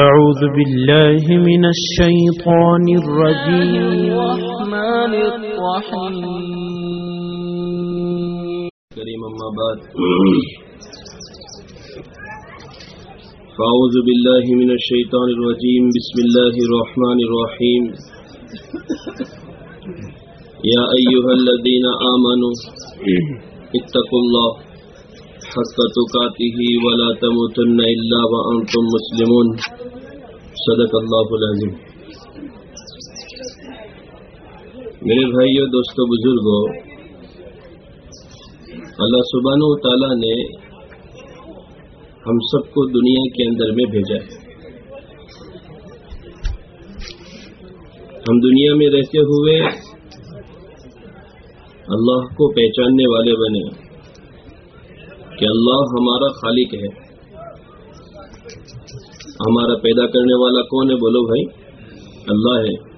أعوذ بالله من الشيطان الرجيم. الرحمن الرحيم کریم اما بعد فاعوذ باللہ من الشیطان الرجیم بسم اللہ الرحمن الرحیم یا ایها الذین آمنوا اتقوا اللہ حق تقاته ولا تموتن الا وانتم مسلمون. صدق اللہ العظیم. میرے بھائیو، دوستو بزرگوں اللہ سبحانہ و تعالیٰ نے ہم سب کو دنیا کے اندر میں بھیجا ہے۔ ہم دنیا میں رہتے ہوئے اللہ کو پہچاننے والے بنے۔ کہ اللہ ہمارا خالق ہے۔ ہمارا پیدا کرنے والا کون ہے؟ بولو بھائی۔ اللہ ہے۔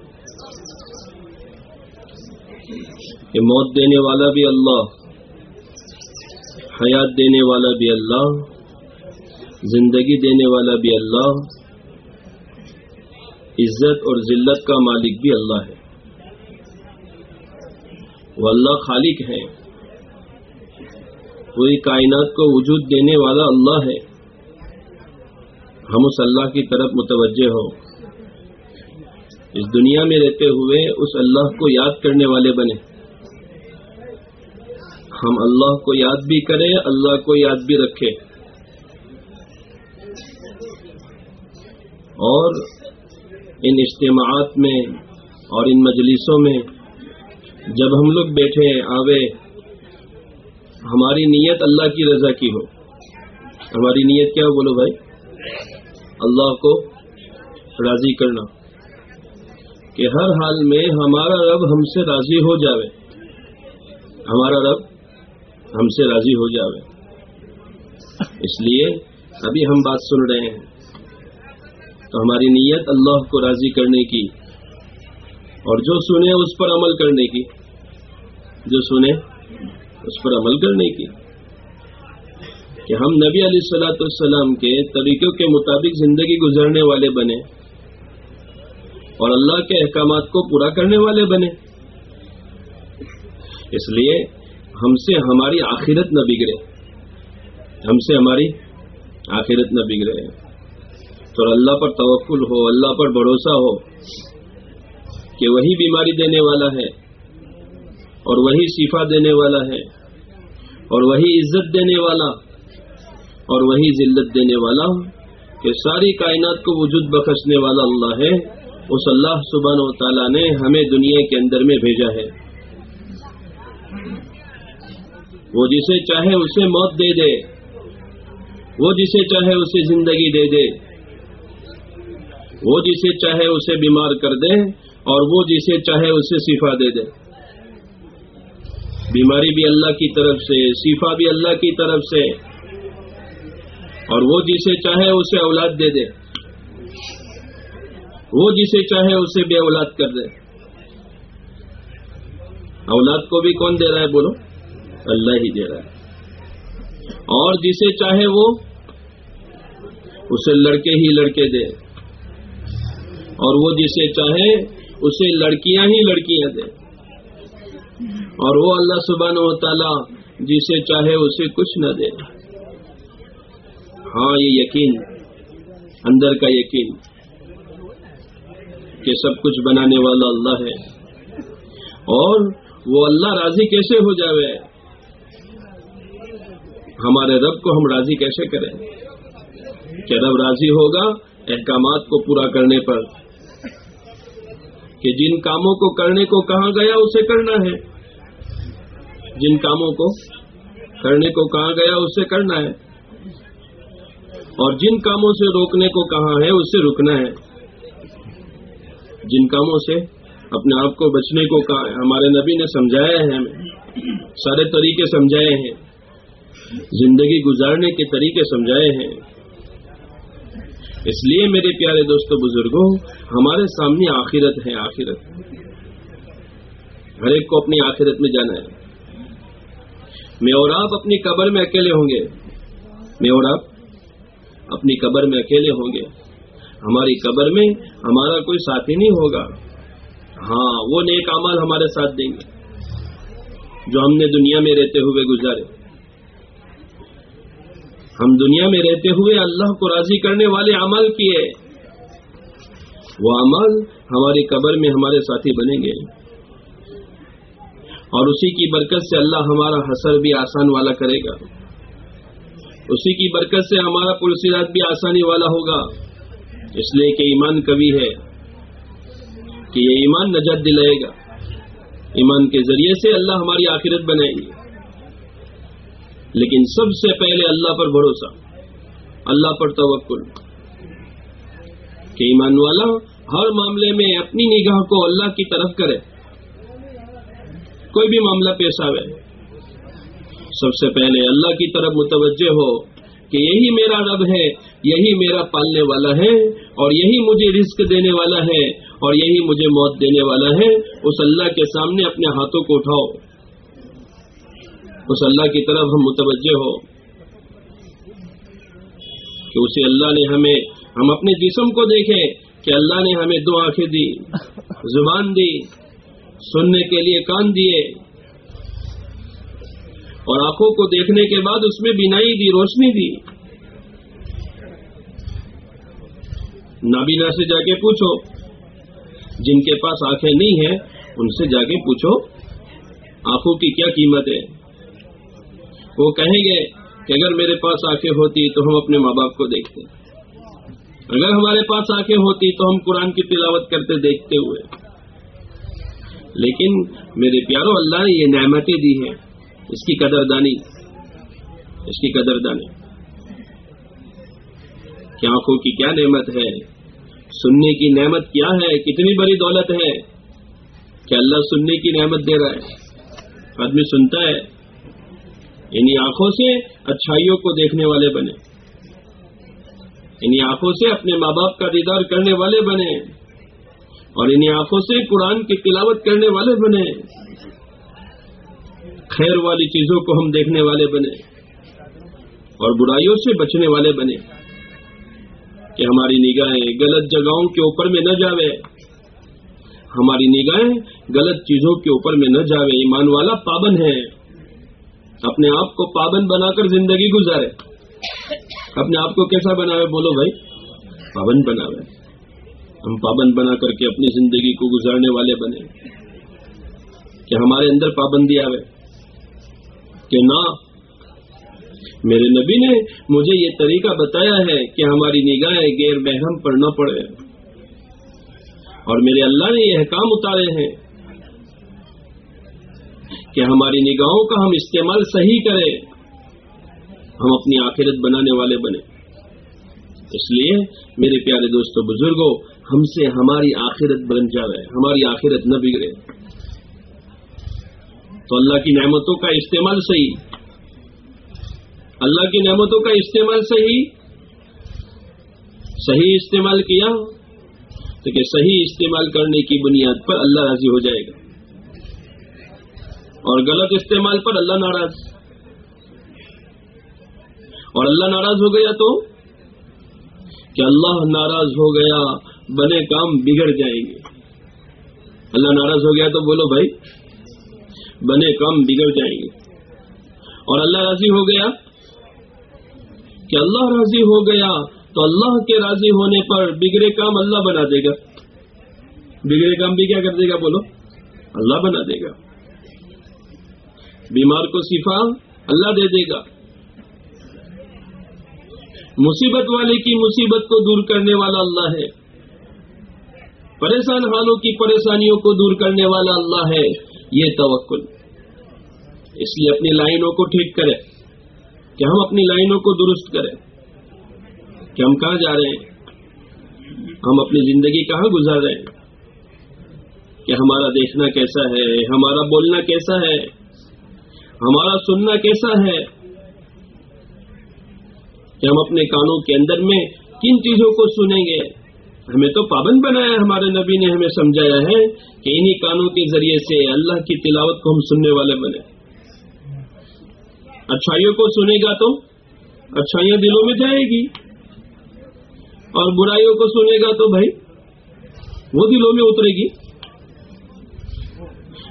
یہ موت دینے والا بھی اللہ۔ حیات دینے والا بھی اللہ۔ زندگی دینے والا بھی اللہ۔ عزت اور ذلت کا مالک بھی اللہ ہے۔ وہ اللہ خالق ہے۔ پوری کائنات کو وجود دینے والا اللہ ہے۔ ہم اس اللہ کی طرف متوجہ ہو اس دنیا میں رہتے ہوئے اس اللہ کو یاد کرنے والے بنے ہم اللہ کو یاد بھی کریں، اللہ کو یاد بھی رکھیں۔ اور ان اجتماعات میں اور ان مجلسوں میں جب ہم لوگ بیٹھے، آوے، ہماری نیت اللہ کی رضا کی ہو۔ ہماری نیت کیا ہو بولو بھائی؟ اللہ کو راضی کرنا کہ ہر حال میں ہمارا رب ہم سے راضی ہو جاوے۔ ہمارا رب ہم سے راضی ہو جاوے۔ اس لیے ابھی ہم بات سن رہے ہیں۔ تو ہماری نیت اللہ کو راضی کرنے کی اور جو سنے اس پر عمل کرنے کی۔ جو سنے اس پر عمل کرنے کی۔ کہ ہم نبی علیہ السلاۃ والسلام کے طریقوں کے مطابق زندگی گزارنے والے بنے اور اللہ کے احکامات کو پورا کرنے والے بنے۔ اس لیے ہم سے ہماری آخرت نہ بگڑے۔ ہم سے ہماری آخرت نہ بگڑے۔ تو اللہ پر توقل ہو، اللہ پر بھروسہ ہو کہ وہی بیماری دینے والا ہے اور وہی شفا دینے والا ہے اور وہی عزت دینے والا اور وہی ذلت دینے والا کہ ساری کائنات کو وجود بخشنے والا اللہ ہے۔ اس اللہ سبحانہ و تعالیٰ نے ہمیں دنیا کے اندر میں بھیجا ہے۔ وہ جسے چاہے اسے موت دے دے۔ وہ جسے چاہے اسے زندگی دے دے۔ وہ جسے چاہے اسے بیمار کر دے اور وہ جسے چاہے اسے شفا دے دے۔ بیماری بھی اللہ کی طرف سے شفا بھی اللہ کی طرف سے۔ اور وہ جسے چاہے اسے اولاد دے دے۔ وہ جسے چاہے اسے بے اولاد کر دے۔ اولاد کو بھی کون دے رہا ہے؟ بولو۔ اللہ ہی دے رہا ہے۔ اور جسے چاہے وہ اسے لڑکے ہی لڑکے دے۔ اور وہ جسے چاہے اسے لڑکیاں ہی لڑکیاں دے۔ اور وہ اللہ سبحانہ و تعالی جسے چاہے اسے کچھ نہ دے۔ ہاں یہ یقین اندر کا یقین کہ سب کچھ بنانے والا اللہ ہے۔ اور وہ اللہ راضی کیسے ہو جاوے؟ ہمارے رب کو ہم راضی کیسے کریں؟ کہ رب راضی ہوگا احکامات کو پورا کرنے پر۔ کہ جن کاموں کو کرنے کو کہاں گیا، اسے کرنا ہے۔ جن کاموں کو کرنے کو کہاں گیا، اسے کرنا ہے۔ اور جن کاموں سے روکنے کو کہاں ہے اسے رکنا ہے۔ جن کاموں سے اپنے آپ کو بچنے کو کہا ہمارے نبی نے سمجھایا ہے ہمیں۔ سارے طریقے سمجھائے ہیں۔ زندگی گزارنے کے طریقے سمجھائے ہیں۔ اس لیے میرے پیارے دوستوں بزرگوں، ہمارے سامنے آخرت ہے، آخرت۔ ہر ایک کو اپنی آخرت میں جانا ہے۔ میں اور آپ اپنی قبر میں اکیلے ہوں گے۔ میں اور آپ اپنی قبر میں اکیلے ہوں گے۔ ہماری قبر میں ہمارا کوئی ساتھی نہیں ہوگا۔ ہاں وہ نیک امال ہمارے ساتھ دیں گے۔ جو ہم نے دنیا میں رہتے ہوئے گزارے۔ ہم دنیا میں رہتے ہوئے اللہ کو راضی کرنے والے عمل کیے۔ وہ عمل ہماری قبر میں ہمارے ساتھی بنیں گے۔ اور اسی کی برکت سے اللہ ہمارا حسر بھی آسان والا کرے گا۔ اسی کی برکت سے ہمارا پلسیرات بھی آسانی والا ہوگا۔ اس لیے کہ ایمان کبھی ہے کہ یہ ایمان نجات دلائے گا۔ ایمان کے ذریعے سے اللہ ہماری آخرت بنائیں گے لیکن سب سے پہلے اللہ پر بھروسہ، اللہ پر توکل۔ کہ ایمان والا ہر معاملے میں اپنی نگاہ کو اللہ کی طرف کرے۔ کوئی بھی معاملہ پیش آئے سب سے پہلے اللہ کی طرف متوجہ ہو کہ یہی میرا رب ہے، یہی میرا پالنے والا ہے اور یہی مجھے رزق دینے والا ہے اور یہی مجھے موت دینے والا ہے۔ اس اللہ کے سامنے اپنے ہاتھوں کو اٹھاؤ۔ اس اللہ کی طرف ہم متوجہ ہو کہ اسے اللہ نے ہمیں، ہم اپنے جسم کو دیکھیں کہ اللہ نے ہمیں دو آنکھیں دی زبان دی، سننے کے لیے کان دیے۔ اور آنکھوں کو دیکھنے کے بعد اس میں بینائی دی، روشنی دی۔ نابینا سے جا کے پوچھو۔ جن کے پاس آنکھیں نہیں ہیں، ان سے جا کے پوچھو۔ آنکھوں کی کیا قیمت ہے؟ وہ کہیں گے کہ اگر میرے پاس آنکھیں ہوتی تو ہم اپنے ماں باپ کو دیکھتے۔ اگر ہمارے پاس آنکھیں ہوتی تو ہم قرآن کی تلاوت کرتے دیکھتے ہوئے۔ لیکن میرے پیارو اللہ نے یہ نعمتیں دی ہیں۔ اس کی قدر دانی۔ اس کی قدر دانی۔ کہ آنکھوں کی کیا نعمت ہے؟ سننے کی نعمت کیا ہے؟ کتنی بڑی دولت ہے؟ کہ اللہ سننے کی نعمت دے رہا ہے۔ آدمی سنتا ہے انہیں آنکھوں سے اچھائیوں کو دیکھنے والے بنے۔ انہیں آنکھوں سے اپنے ماں باپ کا دیدار کرنے والے بنے۔ اور انہیں آنکھوں سے قرآن کی تلاوت کرنے والے بنے۔ خیر والی چیزوں کو ہم دیکھنے والے بنے اور برائیوں سے بچنے والے بنے کہ ہماری نگاہیں غلط جگہوں کے اوپر میں نہ جاوے۔ ہماری نگاہیں غلط چیزوں کے اوپر میں نہ جاوے۔ ایمان والا پابند ہے۔ اپنے آپ کو پابند بنا کر زندگی گزارے۔ اپنے آپ کو کیسا بناوے؟ بولو بھائی، پابند بناوے۔ ہم پابند بنا کر کے اپنی زندگی کو گزارنے والے بنے۔ کہ ہمارے اندر پابندی آوے۔ کہ نہ، میرے نبی نے مجھے یہ طریقہ بتایا ہے کہ ہماری نگاہیں غیر محرم پر نہ پڑے۔ اور میرے اللہ نے یہ احکام اتارے ہیں کہ ہماری نگاہوں کا ہم استعمال صحیح کریں، ہم اپنی آخرت بنانے والے بنے اس لیے میرے پیارے دوستوں بزرگوں ہم سے ہماری آخرت بن جائے ہماری آخرت نہ بگڑے۔ تو اللہ کی نعمتوں کا استعمال صحیح۔ اللہ کی نعمتوں کا استعمال صحیح۔ صحیح استعمال کیا؟ تو کہ صحیح استعمال کرنے کی بنیاد پر اللہ راضی ہو جائے گا۔ اور غلط استعمال پر اللہ ناراض۔ اور اللہ ناراض ہو گیا تو کہ اللہ ناراض ہو گیا، بنے کام بگڑ جائیں گے۔ اللہ ناراض ہو گیا تو بولو بھائی بنے کام بگڑ جائیں گے۔ اور اللہ راضی ہو گیا؟ کہ اللہ راضی ہو گیا تو اللہ کے راضی ہونے پر بگڑے کام اللہ بنا دے گا۔ بگڑے کام بھی کیا کر دے گا؟ بولو۔ اللہ بنا دے گا۔ بیمار کو صفا اللہ دے دے گا۔ مصیبت والے کی مصیبت کو دور کرنے والا اللہ ہے۔ پریشان حالوں کی پریشانیوں کو دور کرنے والا اللہ ہے۔ یہ توکل۔ اس لیے اپنی لائنوں کو ٹھیک کرے کہ ہم اپنی لائنوں کو درست کریں کہ ہم کہاں جا رہے ہیں؟ ہم اپنی زندگی کہاں گزار رہے ہیں؟ کہ ہمارا دیکھنا کیسا ہے؟ ہمارا بولنا کیسا ہے؟ ہمارا سننا کیسا ہے؟ کہ ہم اپنے کانوں کے اندر میں کن چیزوں کو سنیں گے؟ ہمیں تو پابند بنایا ہمارے نبی نے ہمیں سمجھایا ہے کہ انہی کانوں کے ذریعے سے اللہ کی تلاوت کو ہم سننے والے بنے۔ اچھائیوں کو سنے گا تو اچھائیاں دلوں میں جائے گی اور برائیوں کو سنے گا تو بھائی وہ دلوں میں اترے گی۔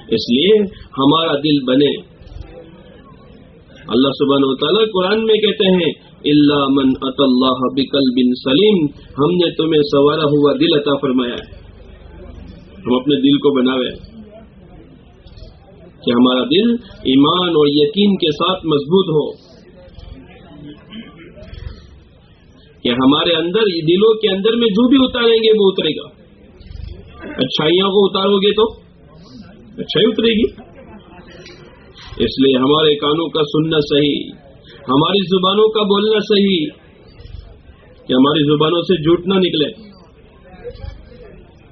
اس لیے ہمارا دل بنے۔ اللہ سبحانہ و تعالیٰ قرآن میں کہتے ہیں اللہ من اط اللہ بکل بن سلیم ہم نے تمہیں سوارا ہوا دل عطا فرمایا ہے۔ ہم اپنے دل کو بناوے۔ کہ ہمارا دل ایمان اور یقین کے ساتھ مضبوط ہو۔ کہ ہمارے اندر دلوں کے اندر میں جو بھی اتاریں گے، وہ اترے گا۔ اچھائیوں کو اتارو گے تو؟ اچھائی اترے گی۔ اس لیے ہمارے کانوں کا سننا صحیح، ہماری زبانوں کا بولنا صحیح، کہ ہماری زبانوں سے جھوٹ نہ نکلے۔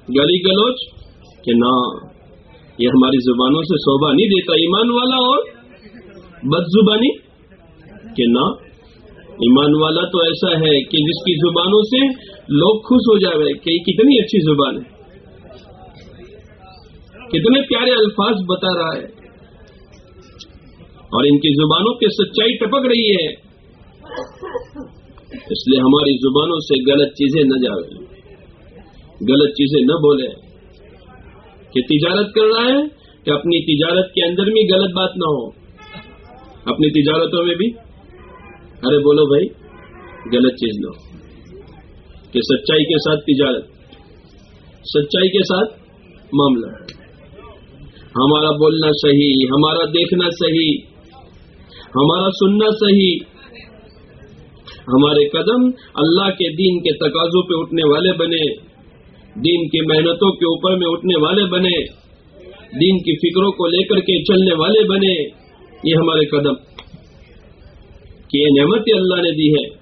گلی گلوچ، کہ نہ۔ یہ ہماری زبانوں سے شوبہ نہیں دیتا، ایمان والا اور بد زبانی کہ نہ، ایمان والا تو ایسا ہے کہ جس کی زبانوں سے لوگ خوش ہو جائے کہ یہ کتنی اچھی زبان ہے۔ کتنے پیارے الفاظ بتا رہا ہے۔ اور ان کی زبانوں کی سچائی ٹپک رہی ہے۔ اس لیے ہماری زبانوں سے غلط چیزیں نہ جاوے۔ غلط چیزیں نہ بولے۔ کہ تجارت کر رہا ہے کہ اپنی تجارت کے اندر بھی غلط بات نہ ہو؟ اپنی تجارتوں میں بھی؟ ارے بولو بھائی، غلط چیز نہ ہو۔ کہ سچائی کے ساتھ تجارت، سچائی کے ساتھ معاملہ۔ ہمارا بولنا صحیح، ہمارا دیکھنا صحیح، ہمارا سننا صحیح۔ ہمارے قدم اللہ کے دین کے تقاضوں پہ اٹھنے والے بنے۔ دین کی محنتوں کے اوپر میں اٹھنے والے بنے، دین کی فکروں کو لے کر کے چلنے والے بنے، یہ ہمارے قدم۔ کہ یہ نعمت اللہ نے دی ہے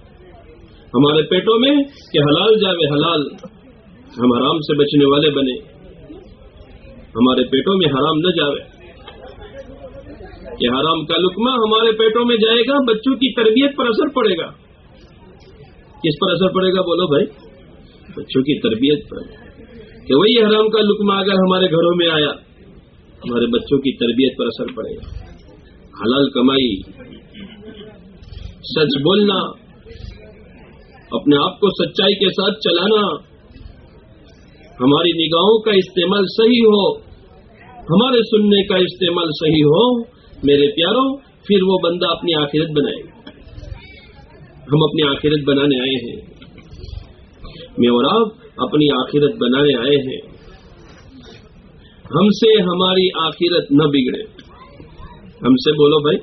ہمارے پیٹوں میں کہ حلال جاوے حلال، ہم حرام سے بچنے والے بنے۔ ہمارے پیٹوں میں حرام نہ جاوے۔ کہ حرام کا لکمہ ہمارے پیٹوں میں جائے گا، بچوں کی تربیت پر اثر پڑے گا۔ کس پر اثر پڑے گا بولو بھائی؟ بچوں کی تربیت پر، کہ وہی حرام کا لکمہ اگر ہمارے گھروں میں آیا، ہمارے بچوں کی تربیت پر اثر پڑے۔ گا حلال کمائی، سچ بولنا، اپنے آپ کو سچائی کے ساتھ چلانا، ہماری نگاہوں کا استعمال صحیح ہو، ہمارے سننے کا استعمال صحیح ہو، میرے پیاروں، پھر وہ بندہ اپنی آخرت بنائے۔ گا ہم اپنی آخرت بنانے آئے ہیں۔ میں اور آپ اپنی آخرت بنانے آئے ہیں۔ ہم سے ہماری آخرت نہ بگڑے۔ ہم سے بولو بھائی،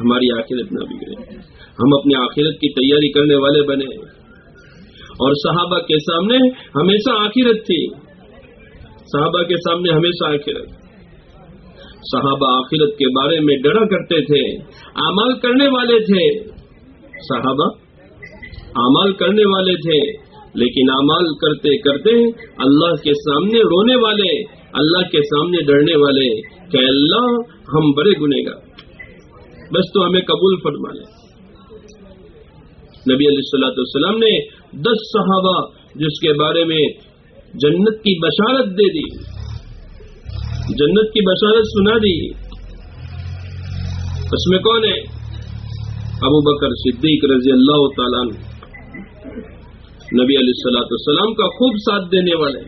ہماری آخرت نہ بگڑے۔ ہم اپنی آخرت کی تیاری کرنے والے بنے۔ اور صحابہ کے سامنے ہمیشہ آخرت تھی۔ صحابہ کے سامنے ہمیشہ آخرت۔ صحابہ آخرت کے بارے میں ڈرا کرتے تھے امال کرنے والے تھے۔ صحابہ امال کرنے والے تھے۔ لیکن امال کرتے کرتے اللہ کے سامنے رونے والے، اللہ کے سامنے ڈرنے والے، کہ اللہ ہم بڑے گنے گا بس تو ہمیں قبول فرما لے۔ نبی علیہ السلاۃ والسلام نے دس صحابہ جس کے بارے میں جنت کی بشارت دے دی، جنت کی بشارت سنا دی۔ اس میں کون ہے؟ ابو بکر صدیق رضی اللہ تعالیٰ نبی علیہ السلاۃ السلام کا خوب ساتھ دینے والے،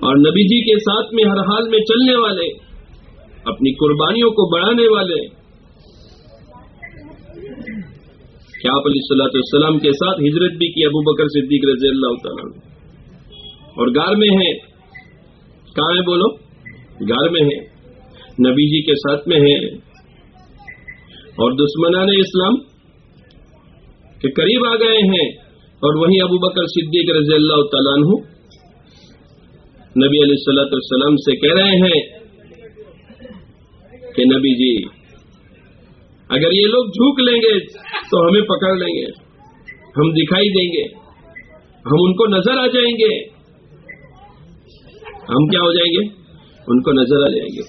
اور نبی جی کے ساتھ میں ہر حال میں چلنے والے، اپنی قربانیوں کو بڑھانے والے۔ کیا آپ علیہ السلاۃ السلام کے ساتھ ہجرت بھی کی ابو بکر صدیق رضی اللہ تعالیٰ اور گار میں ہے کہاں ہے بولو؟ گھر میں ہے نبی جی کے ساتھ میں ہے اور دشمنان اسلام کے قریب آ گئے ہیں۔ اور وہیں ابو بکر صدیق رضی اللہ تعالیٰ عنہ نبی علیہ السلط السلام سے کہہ رہے ہیں کہ نبی جی اگر یہ لوگ جھوک لیں گے تو ہمیں پکڑ لیں گے، ہم دکھائی دیں گے، ہم ان کو نظر آ جائیں گے۔ ہم کیا ہو جائیں گے؟ ان کو نظر آ جائیں گے۔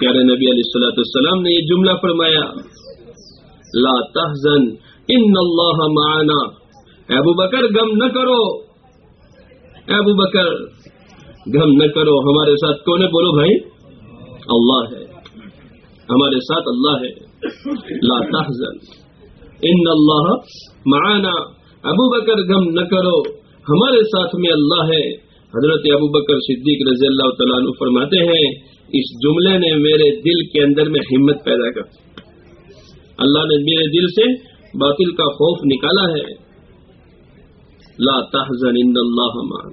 پیارے نبی علیہ السلاۃ السلام نے یہ جملہ فرمایا، لا تحزن ان اللہ معنا ابو بکر، غم نہ کرو۔ ابو بکر، غم نہ کرو۔ ہمارے ساتھ کون ہے؟ بولو بھائی، اللہ ہے۔ ہمارے ساتھ اللہ ہے۔ لا تحزن۔ ان اللہ معنا ابو بکر، غم نہ کرو۔ ہمارے ساتھ میں اللہ ہے۔ حضرت ابو بکر صدیق رضی اللہ تعالیٰ عنہ فرماتے ہیں، اس جملے نے میرے دل کے اندر میں ہمت پیدا کر اللہ نے میرے دل سے باطل کا خوف نکالا ہے۔ لا تحزن ان اللہ مان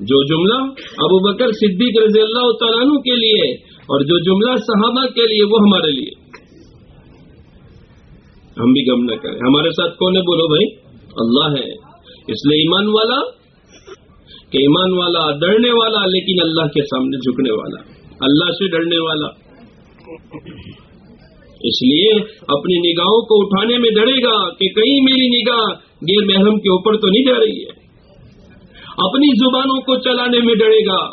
جو جملہ ابو بکر صدیق رضی اللہ تعالیٰ عنہ کے لیے اور جو جملہ صحابہ کے لیے وہ ہمارے لیے۔ ہم بھی غم نہ کریں۔ ہمارے ساتھ کون ہے؟ بولو بھائی۔ اللہ ہے۔ اس لیے ایمان والا کہ ایمان والا ڈرنے والا، لیکن اللہ کے سامنے جھکنے والا۔ اللہ سے ڈرنے والا۔ اس لیے اپنی نگاہوں کو اٹھانے میں ڈرے گا کہ کہیں میری نگاہ غیر محرم کے اوپر تو نہیں جا رہی ہے۔ اپنی زبانوں کو چلانے میں ڈرے گا۔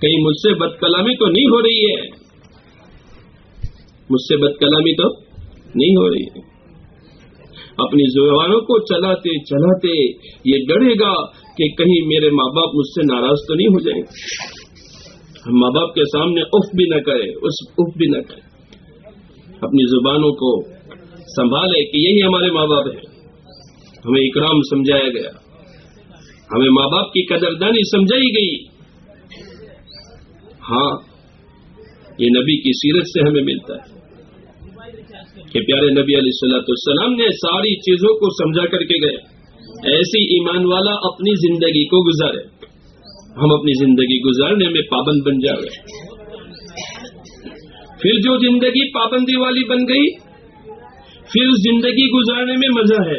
کہیں مجھ سے بد کلامی تو نہیں ہو رہی ہے۔ مجھ سے بد کلامی تو نہیں ہو رہی ہے۔ اپنی زبانوں کو چلاتے چلاتے یہ ڈرے گا کہ کہیں میرے ماں باپ مجھ سے ناراض تو نہیں ہو جائیں۔ ہم ماں باپ کے سامنے اف بھی نہ کرے، اس اف بھی نہ کرے۔ اپنی زبانوں کو سنبھالے کہ یہی ہمارے ماں باپ ہیں۔ ہمیں اکرام سمجھایا گیا۔ ہمیں ماں باپ کی قدردانی سمجھائی گئی۔ ہاں یہ نبی کی سیرت سے ہمیں ملتا ہے۔ کہ پیارے نبی علیہ السلاۃ السلام نے ساری چیزوں کو سمجھا کر کے گئے۔ ایسی ایمان والا اپنی زندگی کو گزارے۔ ہم اپنی زندگی گزارنے میں پابند بن جا رہے پھر جو زندگی پابندی والی بن گئی، پھر اس زندگی گزارنے میں مزہ ہے۔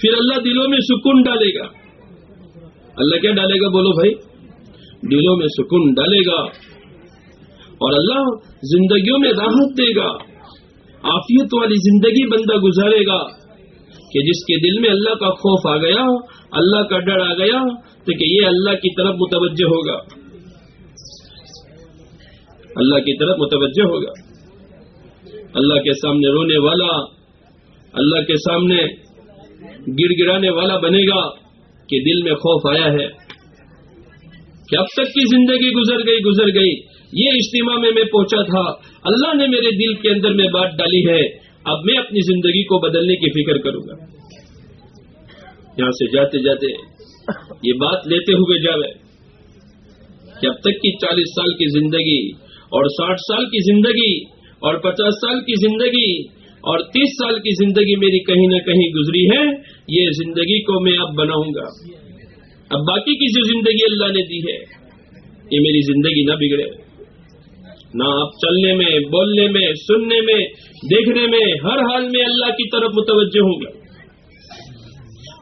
پھر اللہ دلوں میں سکون ڈالے گا۔ اللہ کیا ڈالے گا؟ بولو بھائی، دلوں میں سکون ڈالے گا۔ اور اللہ زندگیوں میں راحت دے گا۔ آفیت والی زندگی بندہ گزارے گا کہ جس کے دل میں اللہ کا خوف آ گیا، اللہ کا ڈر آ گیا تو کہ یہ اللہ کی طرف متوجہ ہوگا۔ اللہ کی طرف متوجہ ہوگا۔ اللہ کے سامنے رونے والا، اللہ کے سامنے گر گرانے والا بنے گا کہ دل میں خوف آیا ہے۔ کہ اب تک کی زندگی گزر گئی گزر گئی۔ یہ اجتماع میں میں پہنچا تھا۔ اللہ نے میرے دل کے اندر میں بات ڈالی ہے۔ اب میں اپنی زندگی کو بدلنے کی فکر کروں گا۔ یہاں سے جاتے جاتے یہ بات لیتے ہوئے جبکہ اب تک کی چالیس سال کی زندگی اور ساٹھ سال کی زندگی اور پچاس سال کی زندگی اور تیس سال کی زندگی میری کہیں نہ کہیں گزری ہے، یہ زندگی کو میں اب بناؤں گا۔ اب باقی کی جو زندگی اللہ نے دی ہے، یہ میری زندگی نہ بگڑے۔ نہ آپ چلنے میں، بولنے میں، سننے میں، دیکھنے میں، ہر حال میں اللہ کی طرف متوجہ ہوں گا۔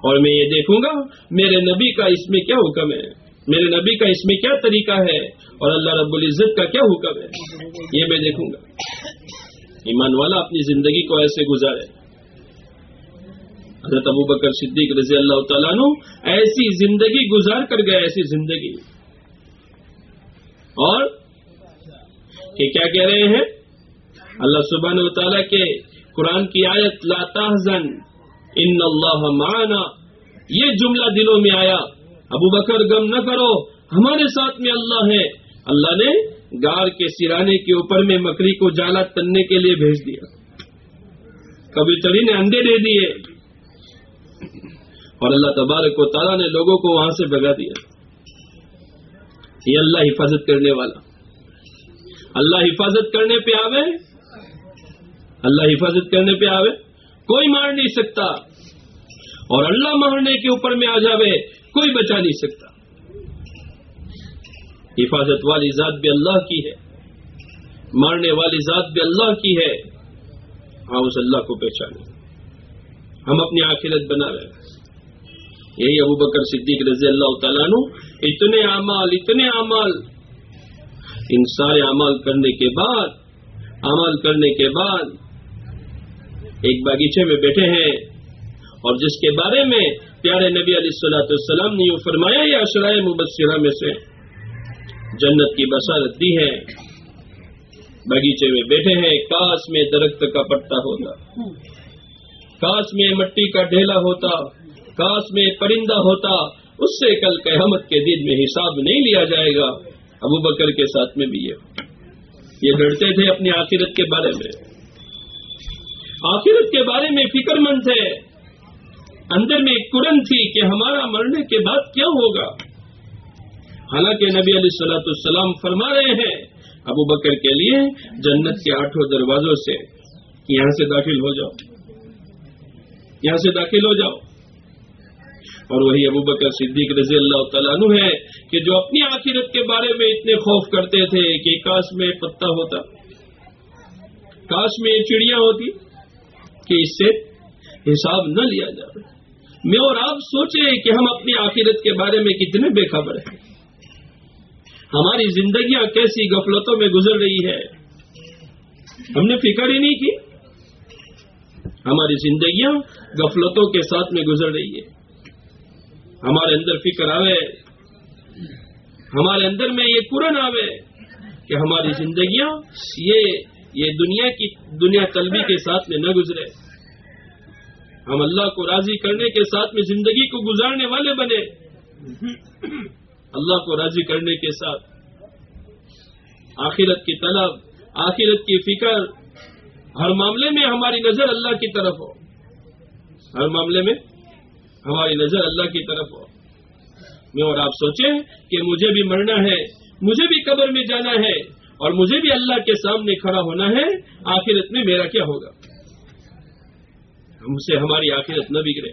اور میں یہ دیکھوں گا، میرے نبی کا اس میں کیا حکم ہے؟ میرے نبی کا اس میں کیا طریقہ ہے؟ اور اللہ رب العزت کا کیا حکم ہے؟ یہ میں دیکھوں گا۔ ایمان والا اپنی زندگی کو ایسے گزارے۔ حضرت ابو بکر صدیق رضی اللہ تعالیٰ نو ایسی زندگی گزار کر گئے، ایسی زندگی۔ اور کہ کیا کہہ رہے ہیں؟ اللہ سبحانہ و تعالیٰ کے قرآن کی آیت، لا تحزن ان اللہ معنا. یہ جملہ دلوں میں آیا. ابو بکر غم نہ کرو. ہمارے ساتھ میں اللہ ہے. اللہ نے گار کے سرانے کے اوپر میں مکری کو جالا تننے کے لیے بھیج دیا. کبھی تری نے انڈے دے دیے. اور اللہ تبارک و تعالیٰ نے لوگوں کو وہاں سے بگا دیا. یہ اللہ حفاظت کرنے والا. اللہ حفاظت کرنے پہ آوے؟ اللہ حفاظت کرنے پہ آوے؟ کوئی مار نہیں سکتا۔ اور اللہ مارنے کے اوپر میں آ جاوے، کوئی بچا نہیں سکتا۔ حفاظت والی ذات بھی اللہ کی ہے۔ مارنے والی ذات بھی اللہ کی ہے۔ ہاں اس اللہ کو پہچانے ہم اپنی آخرت بنا رہے ہیں۔ یہی ابو بکر صدیق رضی اللہ تعالیٰ نو اتنے اعمال اتنے اعمال۔ ان سارے اعمال کرنے کے بعد امال کرنے کے بعد ایک باغیچے میں بیٹھے ہیں۔ اور جس کے بارے میں پیارے نبی علیہ السلاۃ السلام نے یوں فرمایا یہ اشرائے مبصرہ میں سے جنت کی بسارت دی ہے۔ باغیچے میں بیٹھے ہیں، کاس میں درخت کا پٹا ہوتا، کاس میں مٹی کا ڈھیلا ہوتا، کاس میں پرندہ ہوتا۔ اس سے کل قیامت کے دن میں حساب نہیں لیا جائے گا۔ ابو بکر کے ساتھ میں بھی یہ۔ یہ ڈرتے تھے اپنی آخرت کے بارے میں۔ آخرت کے بارے میں فکر مند تھے اندر میں کرن تھی کہ ہمارا مرنے کے بعد کیا ہوگا۔ حالانکہ نبی علیہ السلاۃ السلام فرما رہے ہیں، ابو بکر کے لیے جنت کے آٹھوں دروازوں سے یہاں سے داخل ہو جاؤ۔ یہاں سے داخل ہو جاؤ۔ اور وہی ابو بکر صدیق رضی اللہ تعالیٰ عنہ ہے کہ جو اپنی آخرت کے بارے میں اتنے خوف کرتے تھے کہ کاش میں پتا ہوتا۔ کاش میں چڑیا ہوتی۔ کہ اس سے حساب نہ لیا جائے۔ میں اور آپ سوچیں کہ ہم اپنی آخرت کے بارے میں کتنے بے خبر ہیں۔ ہماری زندگیاں کیسی غفلتوں میں گزر رہی ہے۔ ہم نے فکر ہی نہیں کی۔ ہماری زندگیاں غفلتوں کے ساتھ میں گزر رہی ہے۔ ہمارے اندر فکر آوے۔ ہمارے اندر میں یہ پورن آوے کہ ہماری زندگیاں یہ یہ دنیا کی دنیا طلبی کے ساتھ میں نہ گزرے۔ ہم اللہ کو راضی کرنے کے ساتھ میں زندگی کو گزارنے والے بنے۔ اللہ کو راضی کرنے کے ساتھ۔ آخرت کی طلب، آخرت کی فکر۔ ہر معاملے میں ہماری نظر اللہ کی طرف ہو۔ ہر معاملے میں ہماری نظر اللہ کی طرف ہو۔ میں اور آپ سوچیں کہ مجھے بھی مرنا ہے، مجھے بھی قبر میں جانا ہے۔ اور مجھے بھی اللہ کے سامنے کھڑا ہونا ہے، آخرت میں میرا کیا ہوگا؟ ہم سے ہماری آخرت نہ بگڑے۔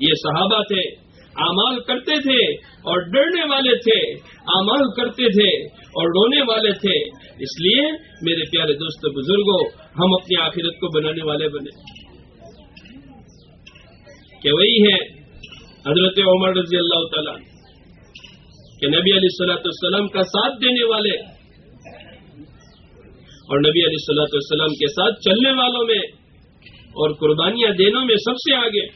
یہ صحابہ تھے امال کرتے تھے اور ڈرنے والے تھے امال کرتے تھے اور رونے والے تھے۔ اس لیے میرے پیارے دوست بزرگوں ہم اپنی آخرت کو بنانے والے بنے۔ کہ وہی ہے حضرت عمر رضی اللہ تعالی کہ نبی علیہ السلط السلام کا ساتھ دینے والے۔ اور نبی علیہ صلاۃ والسلام کے ساتھ چلنے والوں میں اور قربانیاں دینے میں سب سے آگے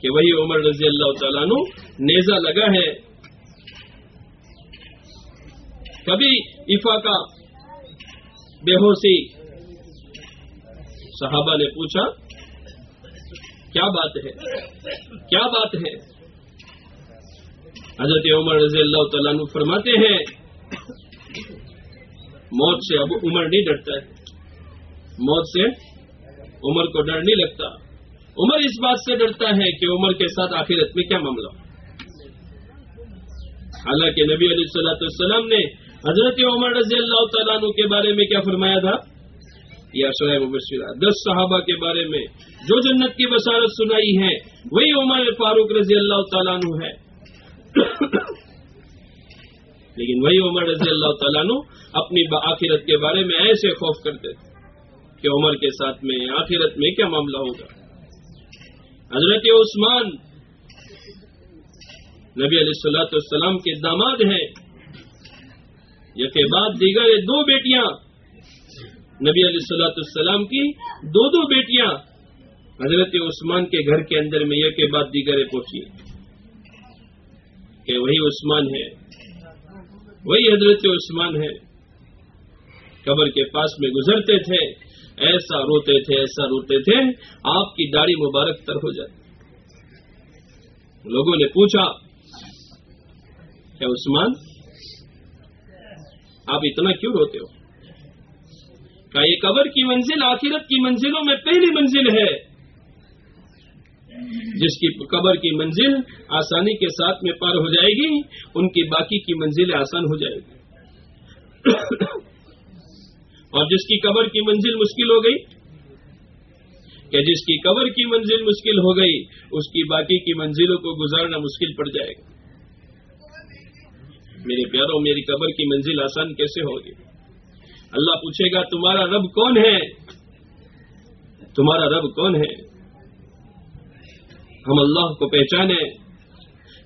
کہ وہی عمر رضی اللہ تعالیٰ نو نیزہ لگا ہے۔ کبھی افاقہ بے ہوشی صحابہ نے پوچھا، کیا بات ہے؟ کیا بات ہے؟ حضرت عمر رضی اللہ تعالیٰ فرماتے ہیں موت سے اب عمر نہیں ڈرتا ہے۔ موت سے عمر کو ڈر نہیں لگتا۔ عمر اس بات سے ڈرتا ہے کہ عمر کے ساتھ آخرت میں کیا معاملہ۔ حالانکہ نبی علیہ صلاحت السلام نے حضرت عمر رضی اللہ تعالیٰ عنہ کے بارے میں کیا فرمایا تھا؟ یا شرح مبشرہ دس صحابہ کے بارے میں جو جنت کی بشارت سنائی ہے، وہی عمر فاروق رضی اللہ تعالیٰ عنہ ہے۔ لیکن وہی عمر رضی اللہ تعالیٰ نے اپنی آخرت کے بارے میں ایسے خوف کرتے تھے کہ عمر کے ساتھ میں آخرت میں کیا معاملہ ہوگا؟ حضرت عثمان نبی علیہ السلاۃ السلام کے داماد ہیں۔ یہ کے بعد دیگر دو بیٹیاں نبی علیہ السلاۃ السلام کی دو دو بیٹیاں حضرت عثمان کے گھر کے اندر میں یہ کے بعد دیگر پہنچی کہ وہی عثمان ہے وہی حضرت عثمان ہے۔ قبر کے پاس میں گزرتے تھے، ایسا روتے تھے، ایسا روتے تھے، آپ کی داڑھی مبارک تر ہو جاتی۔ لوگوں نے پوچھا، کیا عثمان، آپ اتنا کیوں روتے ہو؟ کہا، یہ قبر کی منزل آخرت کی منزلوں میں پہلی منزل ہے۔ جس کی قبر کی منزل آسانی کے ساتھ میں پار ہو جائے گی، ان کی باقی کی منزل آسان ہو جائے گی۔ اور جس کی قبر کی منزل مشکل ہو گئی کہ جس کی قبر کی منزل مشکل ہو گئی، اس کی باقی کی منزلوں کو گزارنا مشکل پڑ جائے گا۔ میرے پیاروں، میری قبر کی منزل آسان کیسے ہوگی اللہ پوچھے گا، تمہارا رب کون ہے؟ تمہارا رب کون ہے؟ ہم اللہ کو پہچانے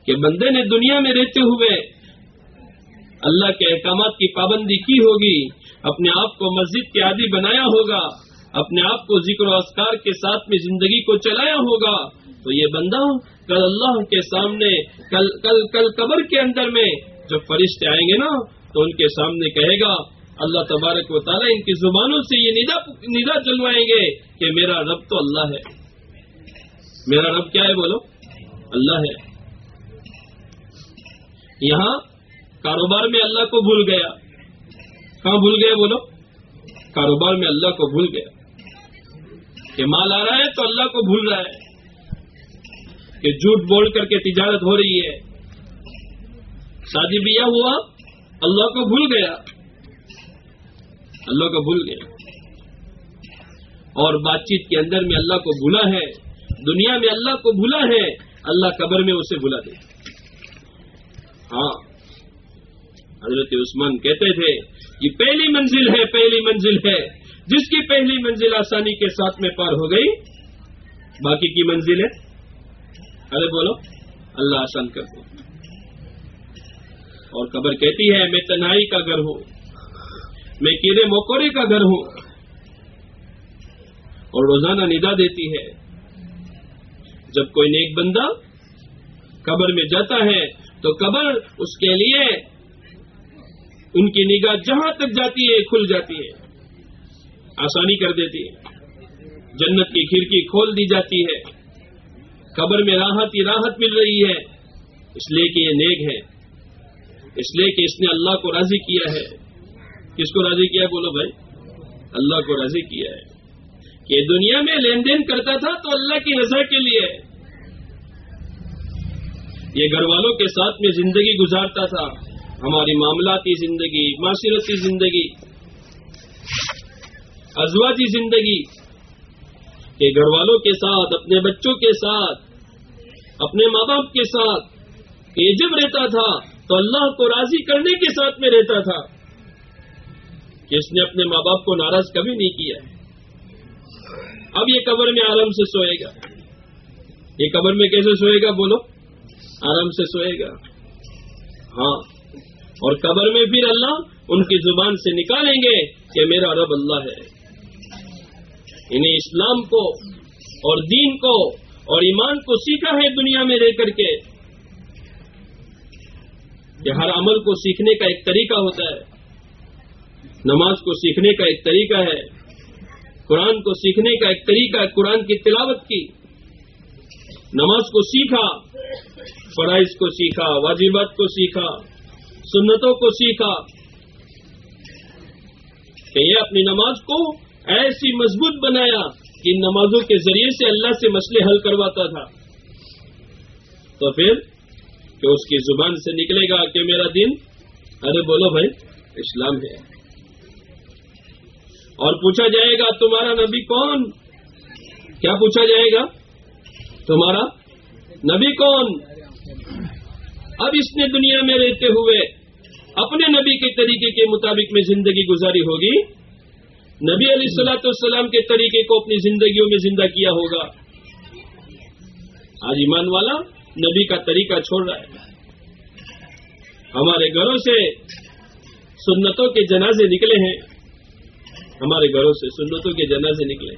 کہ بندے نے دنیا میں رہتے ہوئے اللہ کے احکامات کی پابندی کی ہوگی، اپنے آپ کو مسجد کے عادی بنایا ہوگا، اپنے آپ کو ذکر و اسکار کے ساتھ میں زندگی کو چلایا ہوگا۔ تو یہ بندہ کل اللہ کے سامنے، کل کل کل قبر کے اندر میں جب فرشتے آئیں گے نا، تو ان کے سامنے کہے گا، اللہ تبارک و تعالیٰ ان کی زبانوں سے یہ ندا ندا جلوائیں گے کہ میرا رب تو اللہ ہے۔ میرا رب کیا ہے بولو؟ اللہ ہے۔ یہاں کاروبار میں اللہ کو بھول گیا۔ کہاں بھول گیا بولو؟ کاروبار میں اللہ کو بھول گیا۔ کہ مال آ رہا ہے تو اللہ کو بھول رہا ہے۔ کہ جھوٹ بول کر کے تجارت ہو رہی ہے۔ شادی بیاہ ہوا، اللہ کو بھول گیا۔ اللہ کو بھول گیا۔ اور بات چیت کے اندر میں اللہ کو بھولا ہے۔ دنیا میں اللہ کو بھولا ہے، اللہ قبر میں اسے بھلا دے۔ ہاں۔ حضرت عثمان کہتے تھے، یہ پہلی منزل ہے، پہلی منزل ہے۔ جس کی پہلی منزل آسانی کے ساتھ میں پار ہو گئی، باقی کی منزل ہے۔ ارے بولو، اللہ آسان کر دو اور قبر کہتی ہے، میں تنہائی کا گھر ہوں۔ میں کیڑے موکورے کا گھر ہوں۔ اور روزانہ ندا دیتی ہے۔ جب کوئی نیک بندہ قبر میں جاتا ہے، تو قبر اس کے لیے ان کی نگاہ جہاں تک جاتی ہے، کھل جاتی ہے، آسانی کر دیتی ہے۔ جنت کی کھڑکی کھول دی جاتی ہے۔ قبر میں راحت ہی راحت مل رہی ہے۔ اس لیے کہ یہ نیک ہے۔ اس لیے کہ اس نے اللہ کو راضی کیا ہے۔ کس کو راضی کیا بولو بھائی، اللہ کو راضی کیا ہے۔ کہ دنیا میں لین دین کرتا تھا تو اللہ کی رضا کے لیے۔ یہ گھر والوں کے ساتھ میں زندگی گزارتا تھا۔ ہماری معاملاتی زندگی، معاشرتی زندگی، ازواجی زندگی۔ کہ گھر والوں کے ساتھ، اپنے بچوں کے ساتھ، اپنے ماں باپ کے ساتھ۔ یہ جب رہتا تھا تو اللہ کو راضی کرنے کے ساتھ میں رہتا تھا۔ کہ اس نے اپنے ماں باپ کو ناراض کبھی نہیں کیا۔ اب یہ قبر میں آرام سے سوئے گا۔ یہ قبر میں کیسے سوئے گا؟ بولو۔ آرام سے سوئے گا۔ ہاں۔ اور قبر میں پھر اللہ ان کی زبان سے نکالیں گے کہ میرا رب اللہ ہے۔ انہیں اسلام کو اور دین کو اور ایمان کو سیکھا ہے دنیا میں رہ کر کے۔ کہ ہر عمل کو سیکھنے کا ایک طریقہ ہوتا ہے۔ نماز کو سیکھنے کا ایک طریقہ ہے۔ قرآن کو سیکھنے کا ایک طریقہ ہے، قرآن کی تلاوت کی۔ نماز کو سیکھا، فرائض کو سیکھا، واجبات کو سیکھا، سنتوں کو سیکھا۔ کہ یہ اپنی نماز کو ایسی مضبوط بنایا کہ نمازوں کے ذریعے سے اللہ سے مسئلے حل کرواتا تھا۔ تو پھر کہ اس کی زبان سے نکلے گا کہ میرا دن ارے بولو بھائی، اسلام ہے۔ اور پوچھا جائے گا تمہارا نبی کون؟ کیا پوچھا جائے گا؟ تمہارا نبی کون؟ اب اس نے دنیا میں رہتے ہوئے اپنے نبی کے طریقے کے مطابق میں زندگی گزاری ہوگی۔ نبی علیہ السلاۃ السلام کے طریقے کو اپنی زندگیوں میں زندہ کیا ہوگا؟ آج ایمان والا نبی کا طریقہ چھوڑ رہا ہے۔ ہمارے گھروں سے سنتوں کے جنازے نکلے ہیں۔ ہمارے گھروں سے، سنتوں کے جنازے نکلے۔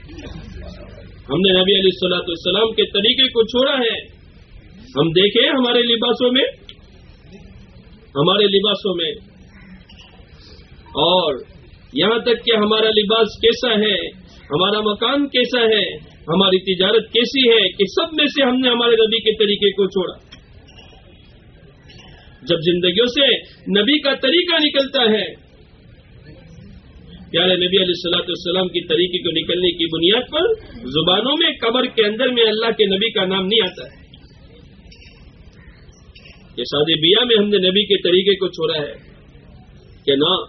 ہم نے نبی علیہ السلاۃ السلام کے طریقے کو چھوڑا ہے۔ ہم دیکھیں ہمارے لباسوں میں۔ ہمارے لباسوں میں۔ اور یہاں تک کہ ہمارا لباس کیسا ہے، ہمارا مکان کیسا ہے، ہماری تجارت کیسی ہے، کہ سب میں سے ہم نے ہمارے نبی کے طریقے کو چھوڑا۔ جب زندگیوں سے نبی کا طریقہ نکلتا ہے پیارے نبی علیہ السلاۃ السلام کی طریقے کو نکلنے کی بنیاد پر زبانوں میں قبر کے اندر میں اللہ کے نبی کا نام نہیں آتا ہے۔ کہ شادی بیاہ میں ہم نے نبی کے طریقے کو چھوڑا ہے کہ نہ،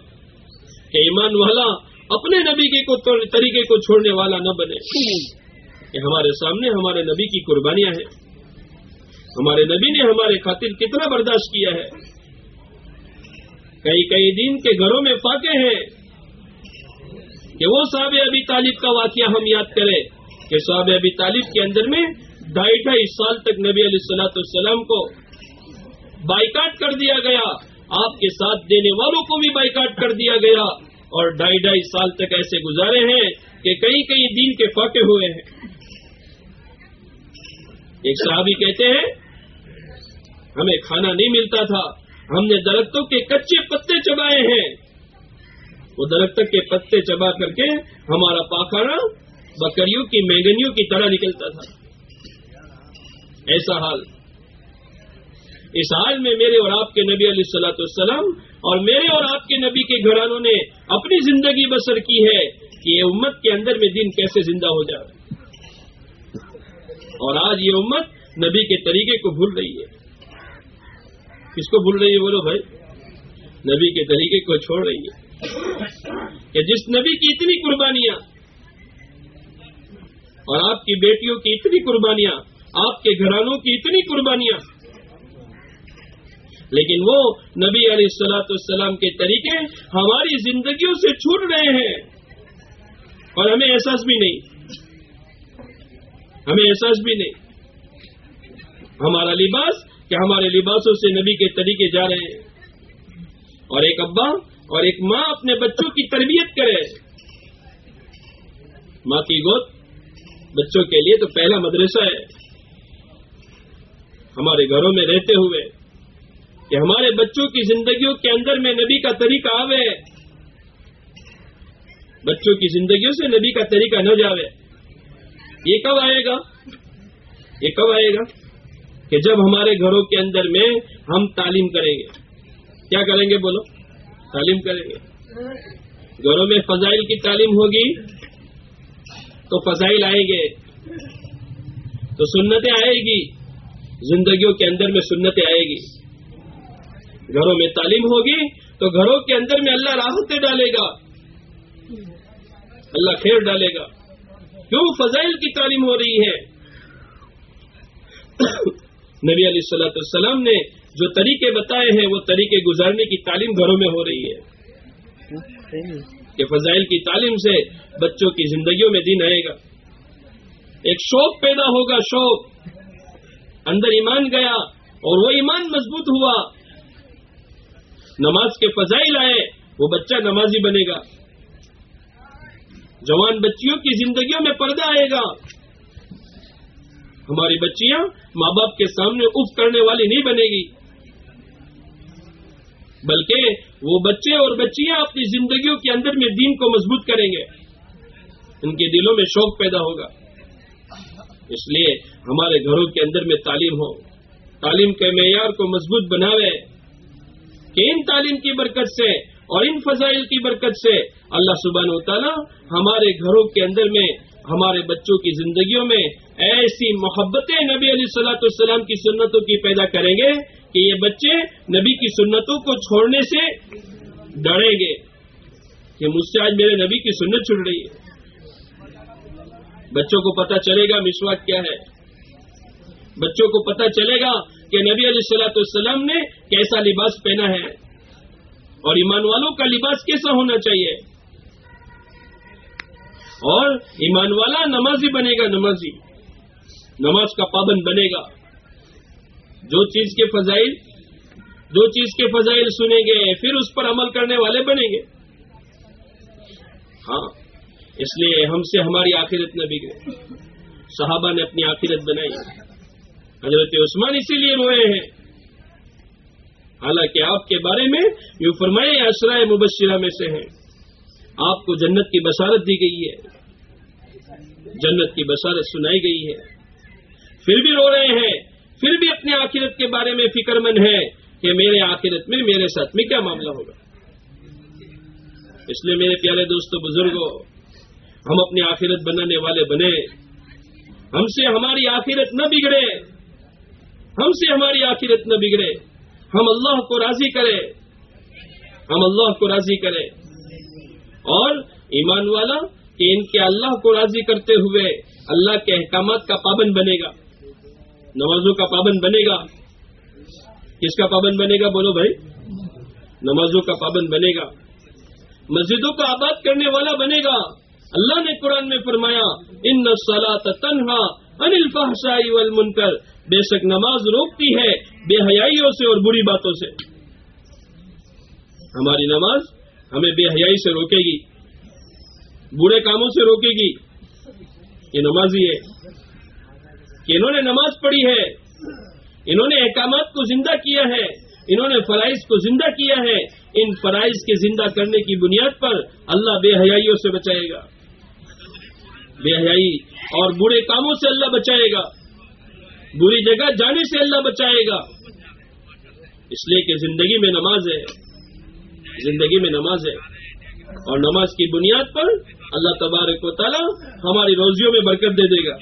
کہ ایمان والا اپنے نبی کے طریقے کو چھوڑنے والا نہ بنے۔ کہ ہمارے سامنے ہمارے نبی کی قربانیاں ہیں۔ ہمارے نبی نے ہمارے خاطر کتنا برداشت کیا ہے۔ کئی کئی دن کے گھروں میں فاقے ہیں۔ کہ وہ صحاب ابھی طالب کا واقعہ ہم یاد کریں کہ صحاب ابھی طالب کے اندر میں ڈھائی ڈھائی سال تک نبی علیہ السلاۃ السلام کو بائیکاٹ کر دیا گیا، آپ کے ساتھ دینے والوں کو بھی بائیکاٹ کر دیا گیا اور ڈھائی ڈھائی سال تک ایسے گزارے ہیں کہ کئی کئی دین کے فاقے ہوئے ہیں۔ ایک صحابی کہتے ہیں، ہمیں کھانا نہیں ملتا تھا، ہم نے درختوں کے کچے پتے چبائے ہیں۔ وہ درخت کے پتے چبا کر کے ہمارا پاخانہ بکریوں کی مینگنیوں کی طرح نکلتا تھا۔ ایسا حال۔ اس حال میں میرے اور آپ کے نبی علیہ السلاۃ السلام اور میرے اور آپ کے نبی کے گھرانوں نے اپنی زندگی بسر کی ہے کہ یہ امت کے اندر میں دین کیسے زندہ ہو جائے۔ اور آج یہ امت نبی کے طریقے کو بھول رہی ہے۔ کس کو بھول رہی ہے بولو بھائی؟ نبی کے طریقے کو چھوڑ رہی ہے۔ کہ جس نبی کی اتنی قربانیاں اور آپ کی بیٹیوں کی اتنی قربانیاں، آپ کے گھرانوں کی اتنی قربانیاں۔ لیکن وہ نبی علیہ السلاۃ السلام کے طریقے ہماری زندگیوں سے چھوٹ رہے ہیں۔ اور ہمیں احساس بھی نہیں۔ ہمیں احساس بھی نہیں۔ ہمارا لباس، کہ ہمارے لباسوں سے نبی کے طریقے جا رہے ہیں۔ اور ایک ابا اور ایک ماں اپنے بچوں کی تربیت کرے۔ ماں کی گود بچوں کے لیے تو پہلا مدرسہ ہے۔ ہمارے گھروں میں رہتے ہوئے کہ ہمارے بچوں کی زندگیوں کے اندر میں نبی کا طریقہ آوے۔ بچوں کی زندگیوں سے نبی کا طریقہ نہ جاوے۔ یہ کب آئے گا؟ یہ کب آئے گا کہ جب ہمارے گھروں کے اندر میں ہم تعلیم کریں گے۔ کیا کریں گے بولو؟ تعلیم کریں گے۔ گھروں میں فضائل کی تعلیم ہوگی تو فضائل آئیں گے۔ تو سنتیں آئے گی۔ زندگیوں کے اندر میں سنتیں آئے گی۔ گھروں میں تعلیم ہوگی تو گھروں کے اندر میں اللہ راحتیں ڈالے گا۔ اللہ خیر ڈالے گا۔ کیوں؟ فضائل کی تعلیم ہو رہی ہے۔ نبی علیہ السلاۃ السلام نے جو طریقے بتائے ہیں، وہ طریقے گزارنے کی تعلیم گھروں میں ہو رہی ہے۔ کہ فضائل کی تعلیم سے بچوں کی زندگیوں میں دن آئے گا۔ ایک شوق پیدا ہوگا، شوق۔ اندر ایمان گیا اور وہ ایمان مضبوط ہوا۔ نماز کے فضائل آئے، وہ بچہ نمازی بنے گا۔ جوان بچیوں کی زندگیوں میں پردہ آئے گا۔ ہماری بچیاں ماں باپ کے سامنے اف کرنے والی نہیں بنے گی۔ بلکہ وہ بچے اور بچیاں اپنی زندگیوں کے اندر میں دین کو مضبوط کریں گے۔ ان کے دلوں میں شوق پیدا ہوگا۔ اس لیے ہمارے گھروں کے اندر میں تعلیم ہو۔ تعلیم کے معیار کو مضبوط بناوے۔ کہ ان تعلیم کی برکت سے اور ان فضائل کی برکت سے اللہ سبحانہ و تعالی ہمارے گھروں کے اندر میں، ہمارے بچوں کی زندگیوں میں ایسی محبتیں نبی علیہ صلاح السلام کی سنتوں کی پیدا کریں گے کہ یہ بچے نبی کی سنتوں کو چھوڑنے سے ڈریں گے کہ مجھ سے آج میرے نبی کی سنت چھڑ رہی ہے۔ بچوں کو پتا چلے گا مسواک کیا ہے۔ بچوں کو پتا چلے گا کہ نبی علیہ السلاۃ السلام نے کیسا لباس پہنا ہے۔ اور ایمان والوں کا لباس کیسا ہونا چاہیے۔ اور ایمان والا نمازی بنے گا، نمازی۔ نماز کا پابند بنے گا۔ جو چیز کے فضائل، جو چیز کے فضائل سنیں گے، پھر اس پر عمل کرنے والے بنیں گے۔ ہاں اس لیے ہم سے ہماری آخرت نہ بگڑے۔ صحابہ نے اپنی آخرت بنائی۔ حضرت عثمان اسی لیے روئے ہیں۔ حالانکہ آپ کے بارے میں یوں فرمائے اسرائے مبشرہ میں سے ہیں۔ آپ کو جنت کی بشارت دی گئی ہے۔ جنت کی بشارت سنائی گئی ہے۔ پھر بھی رو رہے ہیں۔ پھر بھی اپنے آخرت کے بارے میں فکر مند ہے کہ میرے آخرت میں میرے ساتھ میں کیا معاملہ ہوگا؟ اس لیے میرے پیارے دوستوں بزرگوں ہم اپنی آخرت بنانے والے بنے۔ ہم سے ہماری آخرت نہ بگڑے۔ ہم سے ہماری آخرت نہ بگڑے۔ ہم اللہ کو راضی کرے ہم اللہ کو راضی کرے اور ایمان والا کہ ان کے اللہ کو راضی کرتے ہوئے اللہ کے احکامات کا پابند بنے گا۔ نمازوں کا پابند بنے گا؟ کس کا پابند بنے گا بولو بھائی؟ نمازوں کا پابند بنے گا۔ مسجدوں کو آباد کرنے والا بنے گا۔ اللہ نے قرآن میں فرمایا، ان سلا تنہا انل فہشائی والمنکر۔ بے شک نماز روکتی ہے بے حیائیوں سے اور بری باتوں سے۔ ہماری نماز ہمیں بے حیائی سے روکے گی۔ برے کاموں سے روکے گی۔ یہ نمازی ہے۔ کہ انہوں نے نماز پڑھی ہے۔ انہوں نے احکامات کو زندہ کیا ہے۔ انہوں نے فرائض کو زندہ کیا ہے۔ ان فرائض کے زندہ کرنے کی بنیاد پر اللہ بے حیائیوں سے بچائے گا۔ بے حیائی اور برے کاموں سے اللہ بچائے گا۔ بری جگہ جانے سے اللہ بچائے گا۔ اس لیے کہ زندگی میں نماز ہے۔ زندگی میں نماز ہے۔ اور نماز کی بنیاد پر اللہ تبارک و تعالیٰ ہماری روزیوں میں برکت دے دے گا۔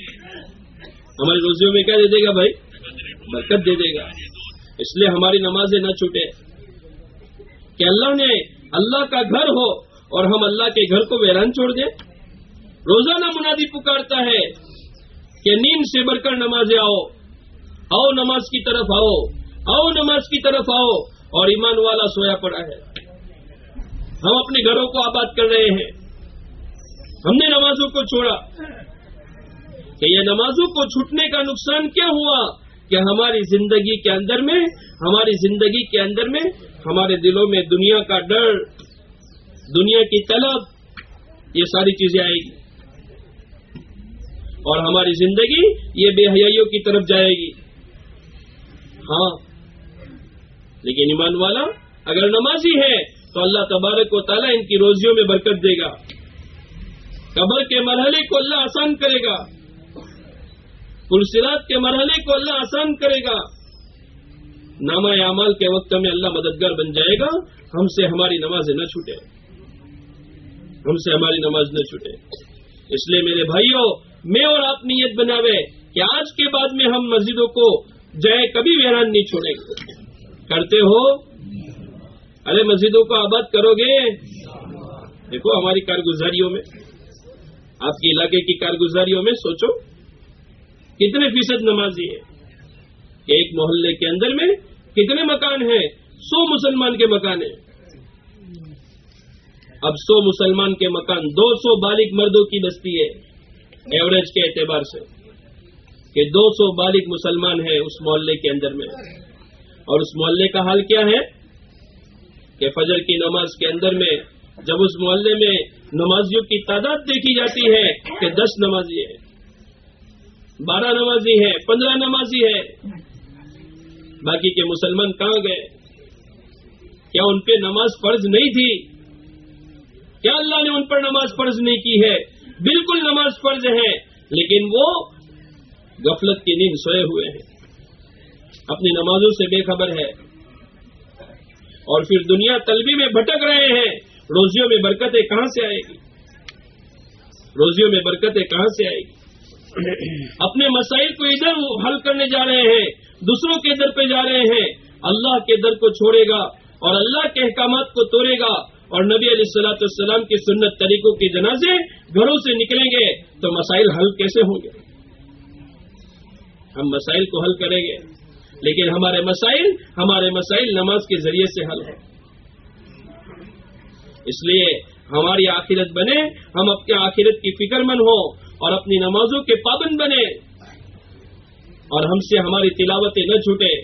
ہماری روزیوں میں کیا دے دے گا بھائی؟ برکت دے دے گا۔ اس لیے ہماری نمازیں نہ چھوٹے کہ اللہ نے اللہ کا گھر ہو اور ہم اللہ کے گھر کو ویران چھوڑ دیں۔ روزانہ منادی پکارتا ہے کہ نیند سے بڑھ کر نمازیں آؤ آؤ نماز کی طرف آؤ آؤ نماز کی طرف آؤ۔ اور ایمان والا سویا پڑا ہے۔ ہم اپنے گھروں کو آباد کر رہے ہیں۔ ہم نے نمازوں کو چھوڑا۔ کہ یہ نمازوں کو چھوٹنے کا نقصان کیا ہوا کہ ہماری زندگی کے اندر میں، ہماری زندگی کے اندر میں ہمارے دلوں میں دنیا کا ڈر، دنیا کی طلب، یہ ساری چیزیں آئے گی۔ اور ہماری زندگی یہ بے حیائیوں کی طرف جائے گی۔ ہاں۔ لیکن ایمان والا، اگر نمازی ہے تو اللہ تبارک و تعالیٰ ان کی روزیوں میں برکت دے گا۔ قبر کے مرحلے کو اللہ آسان کرے گا۔ پلسرات کے مرحلے کو اللہ آسان کرے گا۔ نامہ اعمال کے وقت میں اللہ مددگار بن جائے گا۔ ہم سے ہماری نماز نہ چھوٹے ہم سے ہماری نماز نہ چھوٹے اس لیے میرے بھائیوں میں اور آپ نیت بناوے کہ آج کے بعد میں ہم مسجدوں کو جائے کبھی ویران نہیں چھوڑیں۔ گے کرتے ہو۔ ارے مسجدوں کو آباد کرو گے۔ دیکھو ہماری کارگزاریوں میں، آپ کے علاقے کی کارگزاریوں میں سوچو۔ کتنے فیصد نمازی ہے؟ ایک محلے کے اندر میں کتنے مکان ہیں؟ سو مسلمان کے مکان ہیں۔ اب سو مسلمان کے مکان دو سو بالغ مردوں کی بستی ہے ایوریج کے اعتبار سے۔ کہ دو سو بالغ مسلمان ہیں اس محلے کے اندر میں۔ اور اس محلے کا حال کیا ہے؟ کہ فجر کی نماز کے اندر میں، جب اس محلے میں نمازیوں کی تعداد دیکھی جاتی ہے کہ دس نمازی ہے بارہ نمازی ہے، پندرہ نمازی ہے۔ باقی کے مسلمان کہاں گئے؟ کیا ان پہ نماز فرض نہیں تھی؟ کیا اللہ نے ان پر نماز فرض نہیں کی ہے؟ بالکل نماز فرض ہے، لیکن وہ غفلت کی نیند سوئے ہوئے ہیں۔ اپنی نمازوں سے بے خبر ہے۔ اور پھر دنیا طلبی میں بھٹک رہے ہیں۔ روزیوں میں برکتیں کہاں سے آئے گی؟ روزیوں میں برکتیں کہاں سے آئے گی؟ اپنے مسائل کو ادھر حل کرنے جا رہے ہیں، دوسروں کے در پہ جا رہے ہیں۔ اللہ کے در کو چھوڑے گا اور اللہ کے احکامات کو توڑے گا۔ اور نبی علیہ السلاۃ السلام کی سنت طریقوں کے جنازے گھروں سے نکلیں گے تو مسائل حل کیسے ہوں گے؟ ہم مسائل کو حل کریں گے۔ لیکن ہمارے مسائل ہمارے مسائل نماز کے ذریعے سے حل ہیں۔ اس لیے ہماری آخرت بنے، ہم اپنے آخرت کی فکر مند ہوں۔ اور اپنی نمازوں کے پابند بنے۔ اور ہم سے ہماری تلاوتیں نہ چھوٹے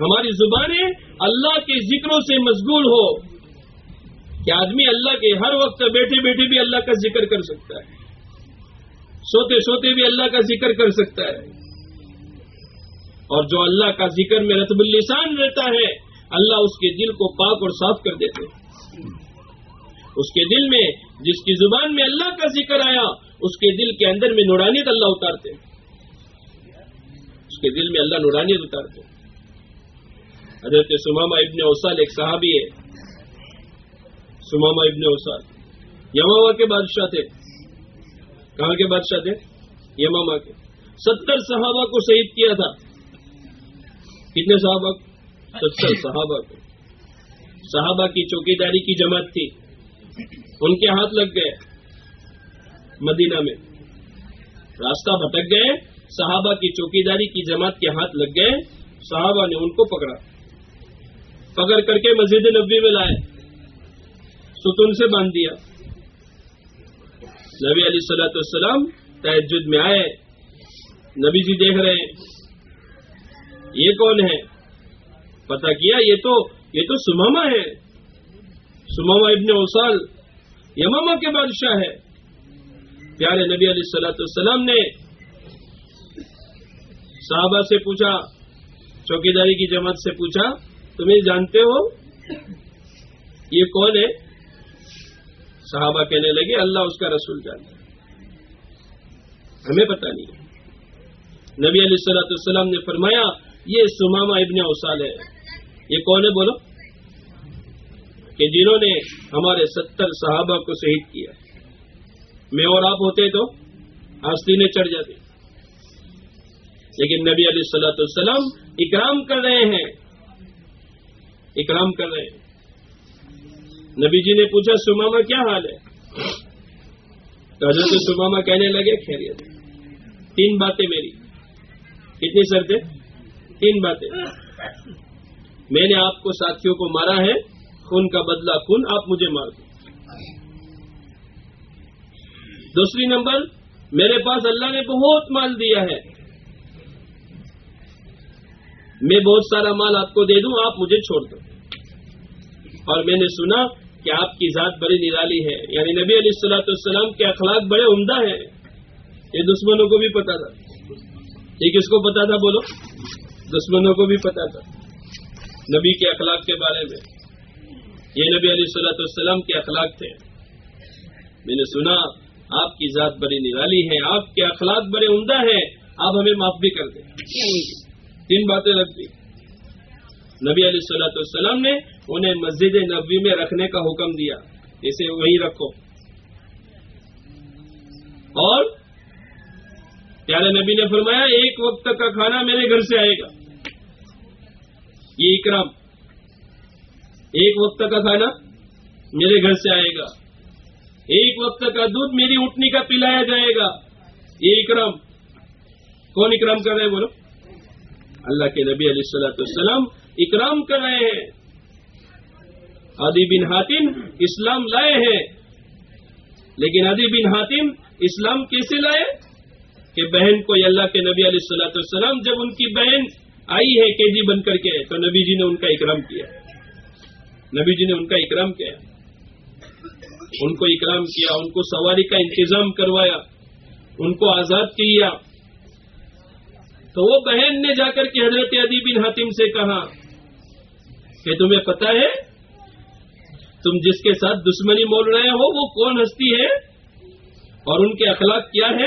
ہماری زبانیں اللہ کے ذکروں سے مشغول ہو۔ کہ آدمی اللہ کے ہر وقت بیٹھے بیٹھے بھی اللہ کا ذکر کر سکتا ہے۔ سوتے سوتے بھی اللہ کا ذکر کر سکتا ہے۔ اور جو اللہ کا ذکر میں رتب السان رہتا ہے، اللہ اس کے دل کو پاک اور صاف کر دیتے اس کے دل میں، جس کی زبان میں اللہ کا ذکر آیا اس کے دل کے اندر میں نورانیت اللہ اتارتے اس کے دل میں اللہ نورانیت اتارتے حضرت سماما ابن اوسال ایک صحابی ہے۔ سماما ابن اوسال۔ یماما کے بادشاہ تھے۔ کہاں کے بادشاہ تھے؟ یماما کے۔ ستر صحابہ کو شہید کیا تھا۔ کتنے صحابہ ستر صحابہ کو۔ صحابہ کی چوکی داری کی جماعت تھی۔ ان کے ہاتھ لگ گئے۔ مدینہ میں۔ راستہ بھٹک گئے، صحابہ کی چوکی داری کی جماعت کے ہاتھ لگ گئے، صحابہ نے ان کو پکڑا۔ پکڑ کر کے مسجد نبی میں لائے۔ ستون سے باندھ دیا۔ نبی علی صلاحت السلام تحجد میں آئے۔ نبی جی دیکھ رہے ہیں، یہ کون ہے؟ پتا کیا، یہ تو یہ تو سماما ہے۔ سماما ابن اوسال یماما کے بادشاہ ہے۔ پیارے نبی علیہ السلاۃ السلام نے صحابہ سے پوچھا، چوکیداری کی جماعت سے پوچھا، تمہیں جانتے ہو؟ یہ کون ہے؟ صحابہ کہنے لگے، اللہ اس کا رسول جانتا ہمیں پتا نہیں۔ نبی علیہ السلاۃ السلام نے فرمایا، یہ سماما ابن اوسال ہے۔ یہ کون ہے بولو؟ کہ جنہوں نے ہمارے ستر صحابہ کو شہید کیا۔ میں اور آپ ہوتے تو آستینیں چڑھ جاتی لیکن نبی علیہ السلاۃ السلام اکرام کر رہے ہیں۔ اکرام کر رہے ہیں۔ نبی جی نے پوچھا سماما کیا حال ہے؟ تو حضرت سماما کہنے لگے، خیریت۔ تین باتیں میری۔ کتنی شرطیں تین باتیں۔ میں نے آپ کو ساتھیوں کو مارا ہے، خون کا بدلہ خون، آپ مجھے مار دو۔ دوسری نمبر، میرے پاس اللہ نے بہت مال دیا ہے۔ میں بہت سارا مال آپ کو دے دوں، آپ مجھے چھوڑ دو۔ اور میں نے سنا کہ آپ کی ذات بڑی نرالی ہے۔ یعنی نبی علیہ السلاۃ السلام کے اخلاق بڑے عمدہ ہیں۔ یہ دشمنوں کو بھی پتا تھا۔ یہ کس کو پتا تھا؟ بولو۔ دشمنوں کو بھی پتا تھا۔ نبی کے اخلاق کے بارے میں۔ یہ نبی علیہ السلاۃ السلام کے اخلاق تھے۔ میں نے سنا آپ کی ذات بڑی نرالی ہے، آپ کے اخلاق بڑے عمدہ ہیں، آپ ہمیں معاف بھی کر دیں۔ تین باتیں رکھ دی۔ نبی علیہ السلاۃ السلام نے انہیں مسجد نبی میں رکھنے کا حکم دیا۔ اسے وہیں رکھو۔ اور پیارے نبی نے فرمایا، ایک وقت کا کھانا میرے گھر سے آئے گا۔ یہ اکرام۔ ایک وقت کا کھانا میرے گھر سے آئے گا۔ ایک وقت کا دودھ میری اٹھنی کا پلایا جائے گا۔ یہ اکرام کون اکرام کر رہے بولو؟ اللہ کے نبی علیہ السلاۃ السلام اکرام کر رہے ہیں۔ ادی بن حاتم اسلام لائے ہیں۔ لیکن ادی بن حاتم اسلام کیسے لائے؟ کہ بہن کو اللہ کے نبی علیہ السلاۃ السلام جب ان کی بہن آئی ہے کے جی بن کر کے تو نبی جی نے ان کا اکرام کیا۔ نبی جی نے ان کا اکرام کیا۔ ان کو اکرام کیا، ان کو سواری کا انتظام کروایا، ان کو آزاد کیا۔ تو وہ بہن نے جا کر کے حضرت ادی بن حاتم سے کہا کہ تمہیں پتا ہے، تم جس کے ساتھ دشمنی بول رہے ہو، وہ کون ہستی ہے؟ اور ان کے اخلاق کیا ہے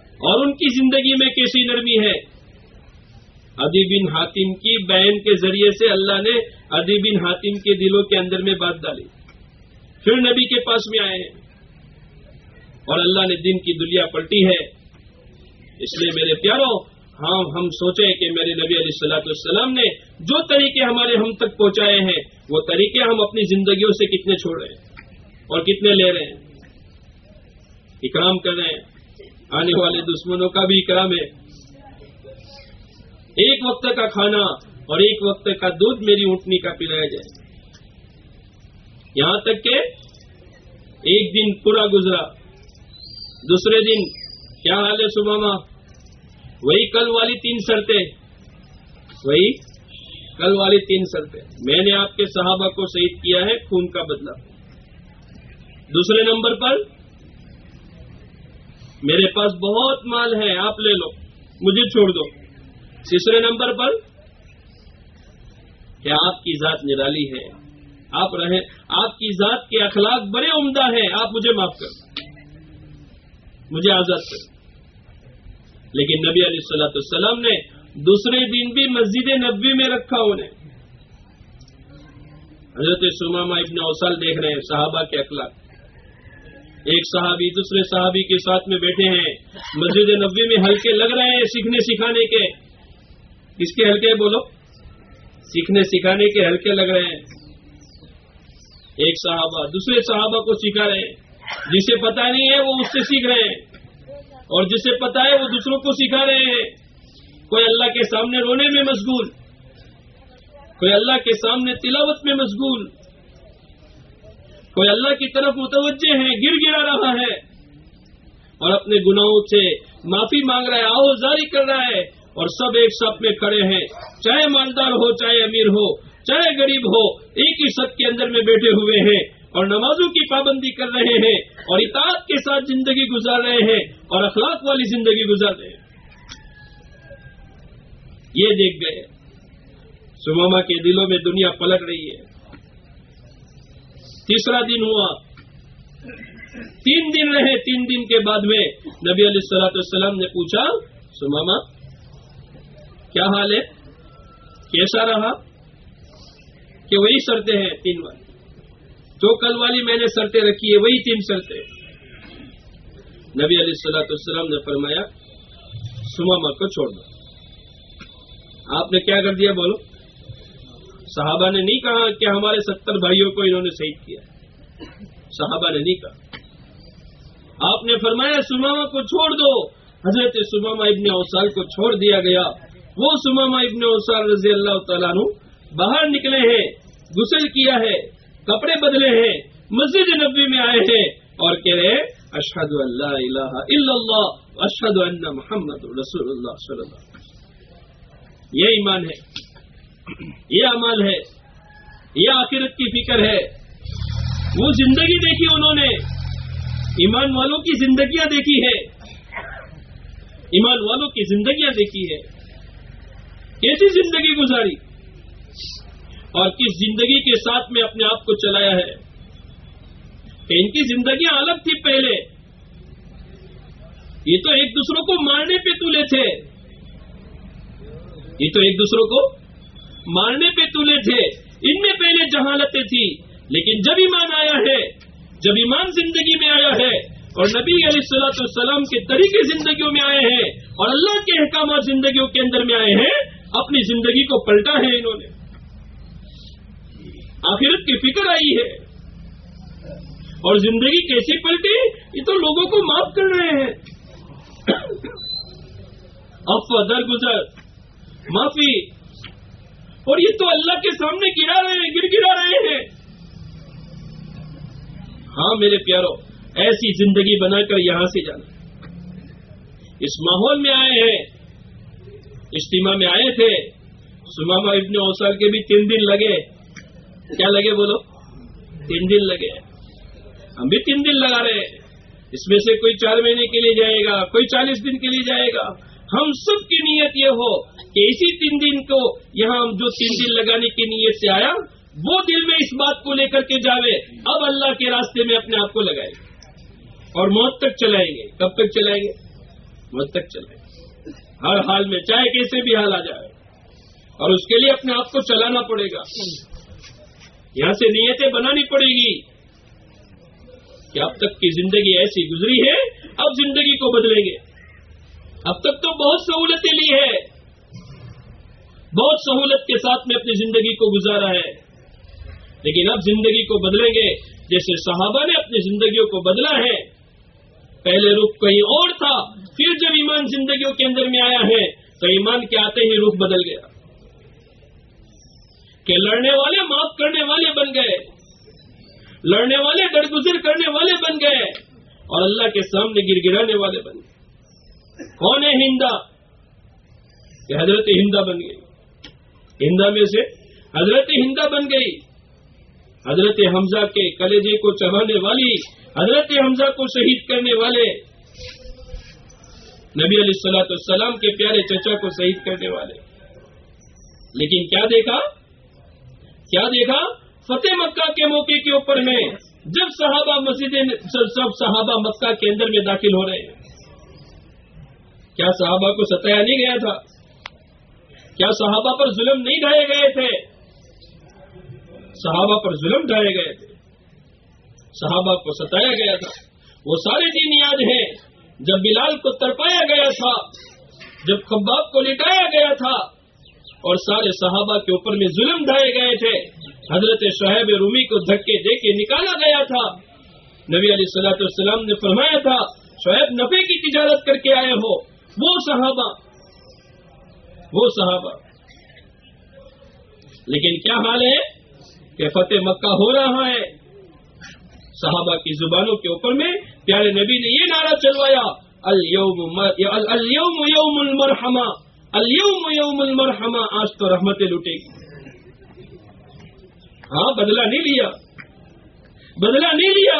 اور ان کی زندگی میں کیسی نرمی ہے؟ ادی بن حاتم کی بہن کے ذریعے سے اللہ نے ادی بن حاتم کے دلوں کے اندر میں بات ڈالی۔ پھر نبی کے پاس میں آئے۔ ہیں اور اللہ نے دن کی دنیا پلٹی ہے۔ اس لیے میرے پیاروں ہاں ہم سوچیں کہ میرے نبی علیہ السلاۃ السلام نے جو طریقے ہمارے ہم تک پہنچائے ہیں، وہ طریقے ہم اپنی زندگیوں سے کتنے چھوڑ رہے ہیں اور کتنے لے رہے ہیں۔ اکرام کر رہے ہیں۔ آنے والے دشمنوں کا بھی اکرام ہے۔ ایک وقت کا کھانا اور ایک وقت کا دودھ میری اونٹنی کا پلایا جائے۔ یہاں تک کہ ایک دن پورا گزرا، دوسرے دن، کیا حال ہے صبح وہی کل والی تین شرطیں۔ وہی کل والی تین شرطیں۔ میں نے آپ کے صحابہ کو شہید کیا ہے خون کا بدلہ۔ دوسرے نمبر پر، میرے پاس بہت مال ہے، آپ لے لو، مجھے چھوڑ دو۔ تیسرے نمبر پر، کیا آپ کی ذات نرالی ہے؟ آپ رہے آپ کی ذات کے اخلاق بڑے عمدہ ہیں۔ آپ مجھے معاف کر مجھے آزاد کر لیکن نبی علیہ السلاۃ السلام نے دوسرے دن بھی مسجد نبی میں رکھا انہیں۔ حضرت سماما ابن اوسال دیکھ رہے ہیں صحابہ کے اخلاق۔ ایک صحابی دوسرے صحابی کے ساتھ میں بیٹھے ہیں۔ مسجد نبی میں ہلکے لگ رہے ہیں سیکھنے سکھانے کے۔ کس کے ہلکے؟ بولو۔ سیکھنے سکھانے کے ہلکے لگ رہے ہیں۔ ایک صحابہ، دوسرے صحابہ کو سکھا رہے ہیں۔ جسے پتا نہیں ہے، وہ اس سے سیکھ رہے ہیں۔ اور جسے پتا ہے، وہ دوسروں کو سکھا رہے ہیں۔ کوئی اللہ کے سامنے رونے میں مشغول۔ کوئی اللہ کے سامنے تلاوت میں مشغول۔ کوئی اللہ کی طرف متوجہ ہے گر گرا رہا ہے۔ اور اپنے گناہوں سے معافی مانگ رہا ہے آؤ جاری کر رہا ہے۔ اور سب ایک سب میں کھڑے ہیں۔ چاہے مالدار ہو، چاہے امیر ہو چاہے غریب ہو، ایک ہی سب کے اندر میں بیٹھے ہوئے ہیں اور نمازوں کی پابندی کر رہے ہیں اور اطاعت کے ساتھ زندگی گزار رہے ہیں اور اخلاق والی زندگی گزار رہے ہیں۔ یہ دیکھ گئے۔ سماما کے دلوں میں دنیا پلٹ رہی ہے۔ تیسرا دن ہوا۔ تین دن رہے، تین دن کے بعد میں نبی علیہ السلاۃ السلام نے پوچھا سماما کیا حال ہے؟ کیسا رہا؟ کہ وہی شرطیں ہیں تین والی۔ جو کل والی میں نے شرطیں رکھی ہے وہی تین شرطیں۔ نبی علیہ السلاۃ السلام نے فرمایا سماما کو چھوڑ دو۔ آپ نے کیا کر دیا بولو؟ صحابہ نے نہیں کہا کہ ہمارے ستر بھائیوں کو انہوں نے شہید کیا۔ صحابہ نے نہیں کہا۔ آپ نے فرمایا سماما کو چھوڑ دو۔ حضرت سماما ابن اوسال کو چھوڑ دیا گیا۔ وہ سماما ابن اوسال رضی اللہ تعالیٰ باہر نکلے ہیں۔ غسل کیا ہے، کپڑے بدلے ہیں، مسجد نبی میں آئے ہیں اور کہہ رہے اشحد اللہ الہ الا اللہ اشحد ان محمد رسول اللہ صلی اللہ یہ ایمان ہے، یہ عمل ہے، یہ آخرت کی فکر ہے۔ وہ زندگی دیکھی انہوں نے، ایمان والوں کی زندگیاں دیکھی ہے ایمان والوں کی زندگیاں دیکھی ہے کیسی زندگی گزاری؟ اور کس زندگی کے ساتھ میں اپنے آپ کو چلایا ہے؟ کہ ان کی زندگیاں الگ تھی پہلے۔ یہ تو ایک دوسروں کو مارنے پہ تلے تھے۔ یہ تو ایک دوسروں کو مارنے پہ تلے تھے۔ ان میں پہلے جہالتیں تھی لیکن جب ایمان آیا ہے، جب ایمان زندگی میں آیا ہے اور نبی علیہ السلاۃ السلام کے طریقے زندگیوں میں آئے ہیں اور اللہ کے احکامات زندگیوں کے اندر میں آئے ہیں، اپنی زندگی کو پلٹا ہے انہوں نے۔ آخرت کی فکر آئی ہے۔ اور زندگی کیسے پلٹی؟ یہ تو لوگوں کو معاف کر رہے ہیں۔ افوا درگزر معافی۔ اور یہ تو اللہ کے سامنے گرا رہے ہیں گر گرا رہے ہیں۔ ہاں میرے پیاروں، ایسی زندگی بنا کر یہاں سے جانا۔ اس ماحول میں آئے ہیں۔ اجتماع میں آئے تھے۔ سماما ابن اوسال کے بھی تین دن لگے۔ کیا لگے بولو؟ تین دن لگے۔ ہم بھی تین دن لگا رہے ہیں۔ اس میں سے کوئی چار مہینے کے لیے جائے گا، کوئی چالیس دن کے لیے جائے گا۔ ہم سب کی نیت یہ ہو کہ اسی تین دن کو یہاں ہم جو تین دن لگانے کی نیت سے آیا، وہ دل میں اس بات کو لے کر کے جاوے۔ اب اللہ کے راستے میں اپنے آپ کو لگائے۔ گے اور موت تک چلائیں گے۔ کب تک چلائیں گے؟ موت تک چلائیں گے۔ ہر حال میں چاہے کیسے بھی حال آ جائے۔ اور اس کے لیے اپنے آپ کو چلانا پڑے گا۔ یہاں سے نیتیں بنانی پڑے گی کہ اب تک کی زندگی ایسی گزری ہے، اب زندگی کو بدلیں گے۔ اب تک تو بہت سہولتیں لی ہے بہت سہولت کے ساتھ میں اپنی زندگی کو گزارا ہے۔ لیکن اب زندگی کو بدلیں گے۔ جیسے صحابہ نے اپنی زندگیوں کو بدلا ہے، پہلے رخ کہیں اور تھا، پھر جب ایمان زندگیوں کے اندر میں آیا ہے، تو ایمان کے آتے ہی رخ بدل گیا۔ کہ لڑنے والے معاف کرنے والے بن گئے۔ لڑنے والے درگزر کرنے والے بن گئے۔ اور اللہ کے سامنے گر گرانے والے بن گئے۔ کون ہے ہندا کہ حضرت ہندا بن گئی۔ ہندا میں سے حضرت ہندا بن گئی۔ حضرت حمزہ کے کلیجے کو چڑھانے والی، حضرت حمزہ کو شہید کرنے والے۔ نبی علیہ السلاۃ السلام کے پیارے چچا کو شہید کرنے والے۔ لیکن کیا دیکھا؟ کیا دیکھا؟ فتح مکہ کے موقع کے اوپر میں جب صحابہ مسجد سب صحابہ مکہ کے اندر میں داخل ہو رہے ہیں۔ کیا صحابہ کو ستایا نہیں گیا تھا؟ کیا صحابہ پر ظلم نہیں ڈھائے گئے تھے؟ صحابہ پر ظلم ڈھائے گئے تھے۔ صحابہ کو ستایا گیا تھا۔ وہ سارے دن یاد ہیں۔ جب بلال کو ترپایا گیا تھا، جب خباب کو لٹایا گیا تھا اور سارے صحابہ کے اوپر میں ظلم ڈھائے گئے تھے۔ حضرت شہیب رومی کو دھکے دے کے نکالا گیا تھا۔ نبی علیہ السلاۃ السلام نے فرمایا تھا، شعیب نفے کی تجارت کر کے آئے ہو۔ وہ صحابہ وہ صحابہ۔ لیکن کیا حال ہے؟ کہ فتح مکہ ہو رہا ہے۔ صحابہ کی زبانوں کے اوپر میں پیارے نبی نے یہ نعرہ چلوایا اليوم یوم المرحمہ۔ اليوم یوم المرحمہ آج تو رحمتیں لٹے گی۔ ہاں بدلہ نہیں لیا۔ بدلہ نہیں لیا۔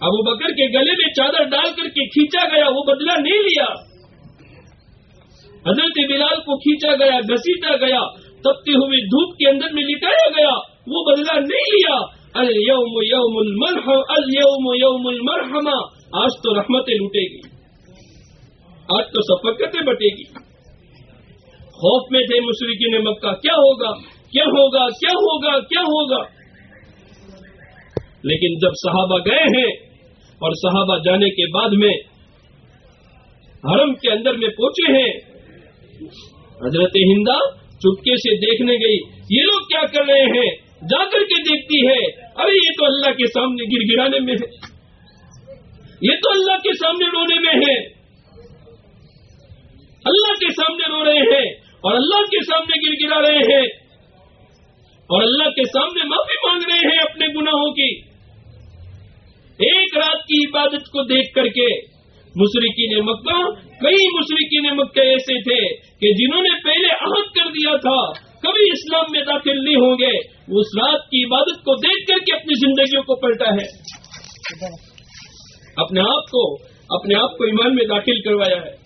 ابو بکر کے گلے میں چادر ڈال کر کے کھینچا گیا، وہ بدلہ نہیں لیا۔ حضرت بلال کو کھینچا گیا گسیٹا گیا تبتی ہوئی دھوپ کے اندر میں لٹایا گیا، وہ بدلہ نہیں لیا۔ اليوم یوم المرحم اليوم یوم المرحمہ آج تو رحمتیں لوٹے گی۔ آج تو سفقتیں بٹے گی۔ خوف میں تھے مشرقی نے مکہ، کیا ہوگا؟ کیا ہوگا؟ کیا ہوگا؟ کیا ہوگا؟ لیکن جب صحابہ گئے ہیں اور صحابہ جانے کے بعد میں حرم کے اندر میں پہنچے ہیں، حضرت ہندا چپکے سے دیکھنے گئی، یہ لوگ کیا کر رہے ہیں؟ جا کر کے دیکھتی ہے۔ ارے، یہ تو اللہ کے سامنے گر گرانے میں ہے۔ یہ تو اللہ کے سامنے رونے میں ہے۔ اللہ کے سامنے رو رہے ہیں اور اللہ کے سامنے گر گرا رہے ہیں اور اللہ کے سامنے معافی مانگ رہے ہیں اپنے گناہوں کی۔ ایک رات کی عبادت کو دیکھ کر کے مشرقین مکہ، کئی مشرقین مکہ ایسے تھے کہ جنہوں نے پہلے عہد کر دیا تھا، کبھی اسلام میں داخل نہیں ہوں گے۔ اس رات کی عبادت کو دیکھ کر کے اپنی زندگیوں کو پلٹا ہے۔ اپنے آپ کو، اپنے آپ کو ایمان میں داخل کروایا ہے۔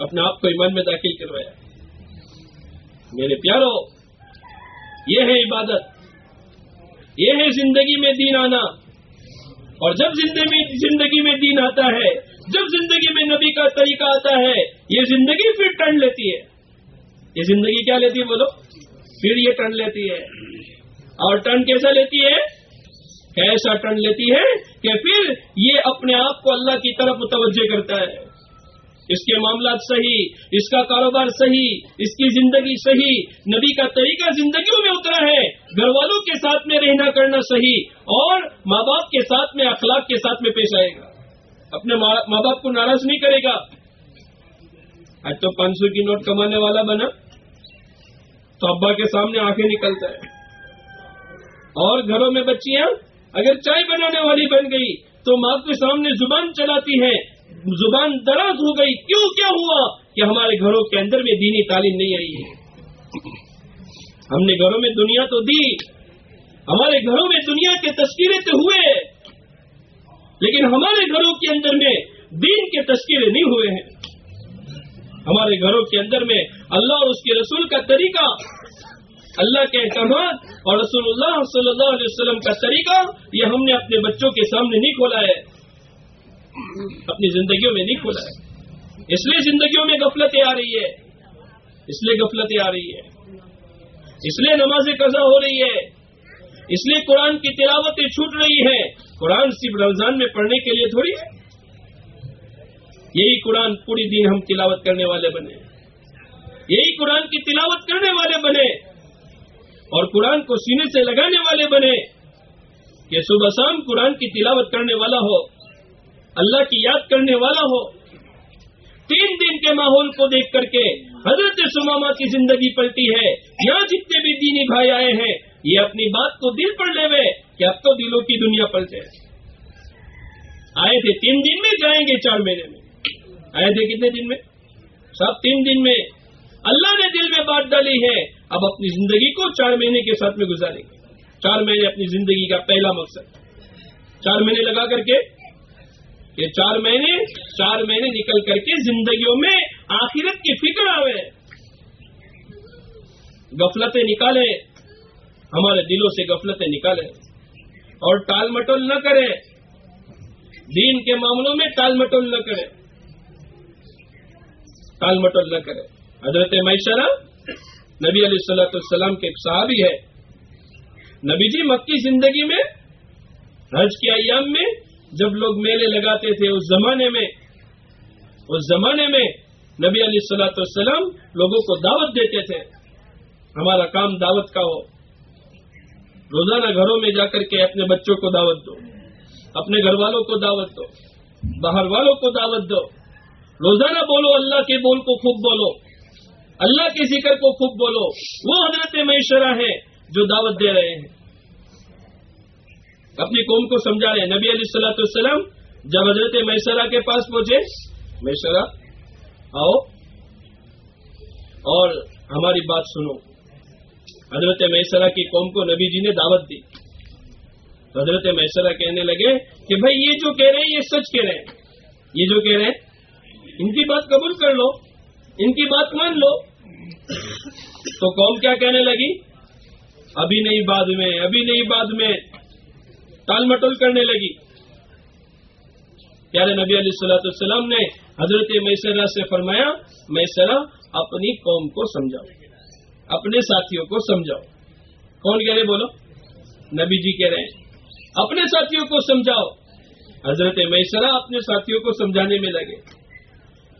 اپنے آپ کو ایمان میں داخل کروایا۔ میرے پیاروں یہ ہے عبادت۔ یہ ہے زندگی میں دین آنا۔ اور جب زندگی میں دین آتا ہے، جب زندگی میں نبی کا طریقہ آتا ہے، یہ زندگی پھر ٹرن لیتی ہے۔ یہ زندگی کیا لیتی ہے بولو؟ پھر یہ ٹرن لیتی ہے۔ اور ٹرن کیسا لیتی ہے؟ کیسا ٹرن لیتی ہے کہ پھر یہ اپنے آپ کو اللہ کی طرف متوجہ کرتا ہے۔ اس کے معاملات صحیح، اس کا کاروبار صحیح، اس کی زندگی صحیح، نبی کا طریقہ زندگیوں میں اترا ہے، گھر والوں کے ساتھ میں رہنا کرنا صحیح اور ماں باپ کے ساتھ میں، اخلاق کے ساتھ میں پیش آئے گا۔ اپنے ماں باپ کو ناراض نہیں کرے گا۔ آج تو پانچ سو کی نوٹ کمانے والا بنا۔ تو ابا کے سامنے آنکھیں نکلتا ہے۔ اور گھروں میں بچیاں، اگر چائے بنانے والی بن گئی، تو ماں کے سامنے زبان چلاتی ہے زبان دراز ہو گئی، کیوں، کیا ہوا؟ کہ ہمارے گھروں کے اندر میں دینی تعلیم نہیں آئی ہے۔ ہم نے گھروں میں دنیا تو دی، ہمارے گھروں میں دنیا کے تذکرے تو ہوئے، لیکن ہمارے گھروں کے اندر میں دین کے تذکرے نہیں ہوئے ہیں۔ ہمارے گھروں کے اندر میں اللہ اور اس کے رسول کا طریقہ، اللہ کے احکامات اور رسول اللہ صلی اللہ علیہ وسلم کا طریقہ، یہ ہم نے اپنے بچوں کے سامنے نہیں کھولا ہے۔ اپنی زندگیوں میں نہیں کھولا ہے۔ اس لیے زندگیوں میں غفلتیں آ رہی ہے۔ اس لیے غفلتیں آ رہی ہے۔ اس لیے نماز قضا ہو رہی ہے۔ اس لیے قرآن کی تلاوتیں چھوٹ رہی ہیں۔ قرآن صرف رمضان میں پڑھنے کے لیے تھوڑی ہے۔ یہی قرآن پوری دن ہم تلاوت کرنے والے بنے۔ یہی قرآن کی تلاوت کرنے والے بنے۔ اور قرآن کو سینے سے لگانے والے بنے۔ کہ صبح شام قرآن کی تلاوت کرنے والا ہو۔ اللہ کی یاد کرنے والا ہو۔ تین دن کے ماحول کو دیکھ کر کے حضرت سماما کی زندگی پلٹی ہے۔ یہاں جتنے بھی دینی بھائی آئے ہیں، یہ اپنی بات کو دل پر لے ہوئے کہ اب تو دلوں کی دنیا پلٹے آئے تھے تین دن میں، جائیں گے چار مہینے میں۔ آئے تھے کتنے دن میں؟ سب تین دن میں۔ اللہ نے دل میں بات ڈالی ہے، اب اپنی زندگی کو چار مہینے کے ساتھ میں گزاریں گے۔ چار مہینے اپنی زندگی کا پہلا مقصد۔ چار مہینے لگا کر کے یہ چار مہینے چار مہینے نکل کر کے زندگیوں میں آخرت کی فکر آوے۔ غفلتیں نکالے، ہمارے دلوں سے غفلتیں نکالے۔ اور ٹال مٹول نہ کرے، دین کے معاملوں میں ٹال مٹول نہ کرے۔ ٹال مٹول نہ کرے۔ حضرت میشرا نبی علیہ السلط السلام کے ایک صحابی ہے۔ نبی جی مکی زندگی میں، حج کے ایام میں جب لوگ میلے لگاتے تھے اس زمانے میں، اس زمانے میں نبی علیہ السلاۃ والسلام لوگوں کو دعوت دیتے تھے۔ ہمارا کام دعوت کا ہو۔ روزانہ گھروں میں جا کر کے اپنے بچوں کو دعوت دو۔ اپنے گھر والوں کو دعوت دو۔ باہر والوں کو دعوت دو۔ روزانہ بولو اللہ کے بول کو خوب بولو۔ اللہ کے ذکر کو خوب بولو۔ وہ حضرت معیشرہ ہے جو دعوت دے رہے ہیں۔ اپنی قوم کو سمجھا رہے ہیں۔ نبی علیہ السلاۃ السلام جب حضرت میسرا کے پاس پہنچے میسرا آؤ اور ہماری بات سنو۔ حضرت میسرا کی قوم کو نبی جی نے دعوت دی۔ حضرت میسرا کہنے لگے کہ بھائی، یہ جو کہہ رہے ہیں، یہ سچ کہہ رہے ہیں۔ یہ جو کہہ رہے ہیں، ان کی بات قبول کر لو، ان کی بات مان لو۔ تو قوم کیا کہنے لگی؟ ابھی نہیں بعد میں، ابھی نہیں بعد میں۔ ٹال مٹول کرنے لگی۔ پیارے نبی علیہ السلاۃ السلام نے حضرت میسرا سے فرمایا میسرا اپنی قوم کو سمجھاؤ۔ اپنے ساتھیوں کو سمجھاؤ۔ کون کہہ رہے بولو؟ نبی جی کہہ رہے ہیں۔ اپنے ساتھیوں کو سمجھاؤ۔ حضرت میسرا اپنے ساتھیوں کو سمجھانے میں لگے۔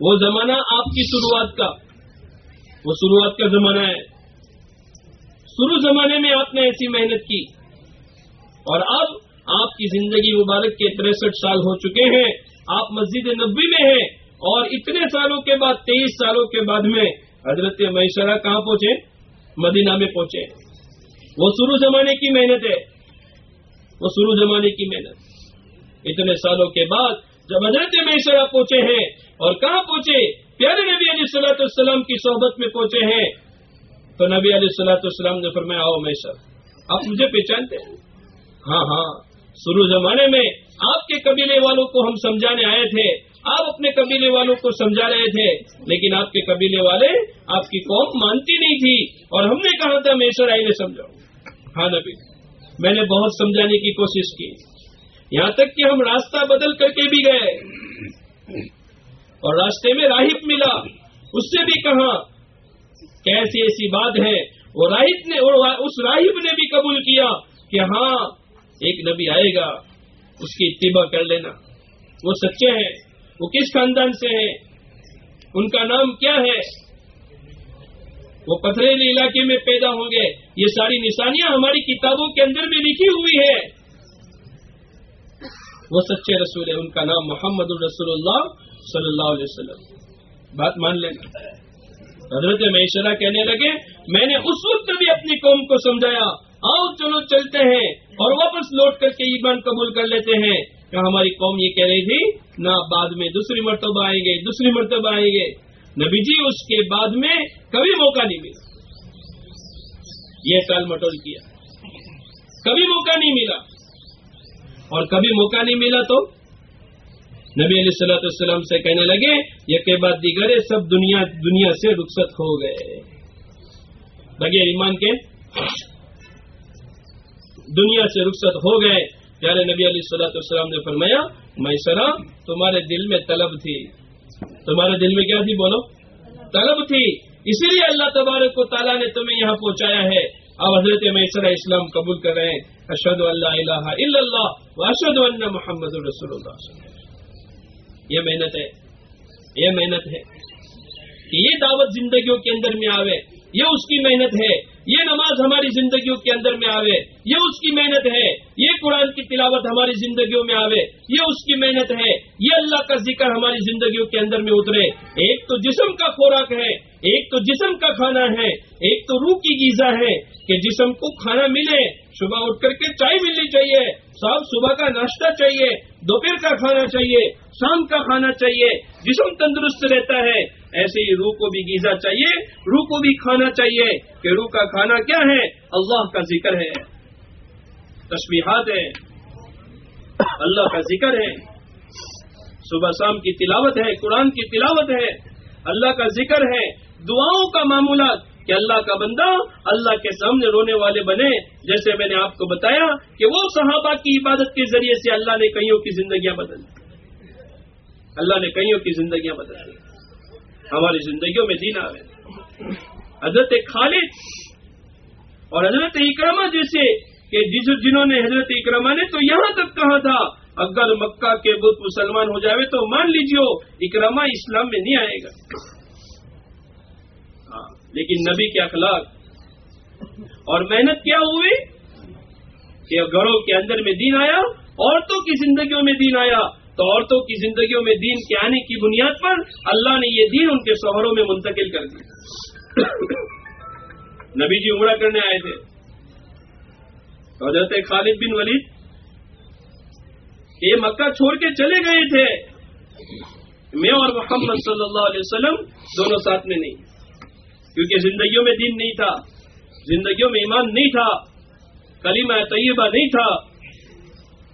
وہ زمانہ آپ کی شروعات کا۔ وہ شروعات کا زمانہ ہے۔ شروع زمانے میں آپ نے ایسی محنت کی۔ اور اب آپ کی زندگی مبارک کے تریسٹھ سال ہو چکے ہیں، آپ مسجد نبی میں ہیں اور اتنے سالوں کے بعد، تیئیس سالوں کے بعد میں حضرت میسرا کہاں پہنچے؟ مدینہ میں پہنچے۔ وہ شروع زمانے کی محنت ہے۔ وہ شروع زمانے کی محنت۔ اتنے سالوں کے بعد جب حضرت میسرا پہنچے ہیں اور کہاں پہنچے؟ پیارے نبی علیہ السلاۃ السلام کی صحبت میں پہنچے ہیں۔ تو نبی علیہ السلاۃ السلام نے فرمایا، آؤ میسر آپ مجھے پہچانتے ہیں؟ ہاں ہاں۔ شروع زمانے میں آپ کے قبیلے والوں کو ہم سمجھانے آئے تھے، آپ اپنے قبیلے والوں کو سمجھا رہے تھے، لیکن آپ کے قبیلے والے آپ کی قوم مانتی نہیں تھی اور ہم نے کہا تھا میسر آئی نے سمجھاؤ۔ ہاں نبی، میں نے بہت سمجھانے کی کوشش کی۔ یہاں تک کہ ہم راستہ بدل کر کے بھی گئے۔ اور راستے میں راہب ملا۔ اس سے بھی کہا، کیسی ایسی بات ہے، وہ راہب نے اس راہب نے بھی قبول کیا کہ ہاں ایک نبی آئے گا، اس کی اتباع کر لینا۔ وہ سچے ہیں، وہ کس خاندان سے ہیں؟ ان کا نام کیا ہے؟ وہ پتھریلی علاقے میں پیدا ہوں گے۔ یہ ساری نشانیاں ہماری کتابوں کے اندر بھی لکھی ہوئی ہے وہ سچے رسول ہے ان کا نام محمد الرسول اللہ صلی اللہ علیہ وسلم۔ بات مان لینا۔ حضرت معیشرہ کہنے لگے، میں نے اس وقت بھی اپنی قوم کو سمجھایا۔ آؤ چلو، چلتے ہیں۔ اور واپس لوٹ کر کے ایمان قبول کر لیتے ہیں۔ کہ ہماری قوم یہ کہہ رہی تھی؟ نہ، بعد میں دوسری مرتبہ آئیں گے، دوسری مرتبہ آئیں گے۔ نبی جی اس کے بعد میں کبھی موقع نہیں ملا۔ یہ سال مٹول کیا۔ کبھی موقع نہیں ملا۔ اور کبھی موقع نہیں ملا تو نبی علیہ السلاۃ السلام سے کہنے لگے، یہ کے بعد دیگر سب دنیا دنیا سے رخصت ہو گئے۔ لگے ایمان کے دنیا سے رخصت ہو گئے۔ پیارے نبی علیہ السلاۃ السلام نے فرمایا، میں سرا تمہارے دل میں طلب تھی۔ تمہارے دل میں کیا تھی؟ بولو۔ طلب تھی۔ اسی لیے اللہ تبارک و تعالیٰ نے تمہیں یہاں پہنچایا ہے۔ اب حضرت میسر اسلام قبول کر رہے ہیں۔ اشد اللہ الہ الا اللہ اشد اللہ محمد رسول اللہ۔ یہ محنت ہے۔ یہ محنت ہے کہ یہ دعوت زندگیوں کے اندر میں آوے۔ یہ اس کی محنت ہے۔ یہ نماز ہماری زندگیوں کے اندر میں آوے، یہ اس کی محنت ہے، یہ قرآن کی تلاوت ہماری زندگیوں میں آوے، یہ اس کی محنت ہے، یہ اللہ کا ذکر ہماری زندگیوں کے اندر میں اترے۔ ایک تو جسم کا خوراک ہے، ایک تو جسم کا کھانا ہے، ایک تو روح کی غذا ہے کہ جسم کو کھانا ملے، صبح اٹھ کر کے چائے ملنی چاہیے صاحب صبح کا ناشتہ چاہیے، دوپہر کا کھانا چاہیے، شام کا کھانا چاہیے، جسم تندرست رہتا ہے ایسے ہی روح کو بھی غذا چاہیے، روح کو بھی کھانا چاہیے کہ روح کا کھانا کیا ہے؟ اللہ کا ذکر ہے۔ تشبیہات ہے اللہ کا ذکر ہے۔ صبح شام کی تلاوت ہے، قرآن کی تلاوت ہے۔ اللہ کا ذکر ہے۔ دعاؤں کا معمولات کہ اللہ کا بندہ اللہ کے سامنے رونے والے بنے۔ جیسے میں نے آپ کو بتایا کہ وہ صحابہ کی عبادت کے ذریعے سے اللہ نے کئیوں کی زندگیاں بدل دی۔ اللہ نے کئیوں کی زندگیاں بدل دی۔ ہماری زندگیوں میں دین آ گئے حضرت خالد اور حضرت اکرما جیسے کہ جس جنہوں نے حضرت اکرما نے تو یہاں تک کہا تھا، اگر مکہ کے بدھ مسلمان ہو جاوے تو مان لیجیے اکرما اسلام میں نہیں آئے گا۔ ہاں، لیکن نبی کے اخلاق اور محنت کیا ہوئی؟ کہ گھروں کے اندر میں دین آیا، عورتوں کی زندگیوں میں دین آیا۔ تو عورتوں کی زندگیوں میں دین کے آنے کی بنیاد پر اللہ نے یہ دین ان کے شوہروں میں منتقل کر دیا۔ نبی جی عمرہ کرنے آئے تھے۔ حضرت خالد بن ولید یہ مکہ چھوڑ کے چلے گئے تھے۔ میں اور محمد صلی اللہ علیہ وسلم دونوں ساتھ میں نہیں۔ کیونکہ زندگیوں میں دین نہیں تھا۔ زندگیوں میں ایمان نہیں تھا۔ کلیمہ طیبہ نہیں تھا۔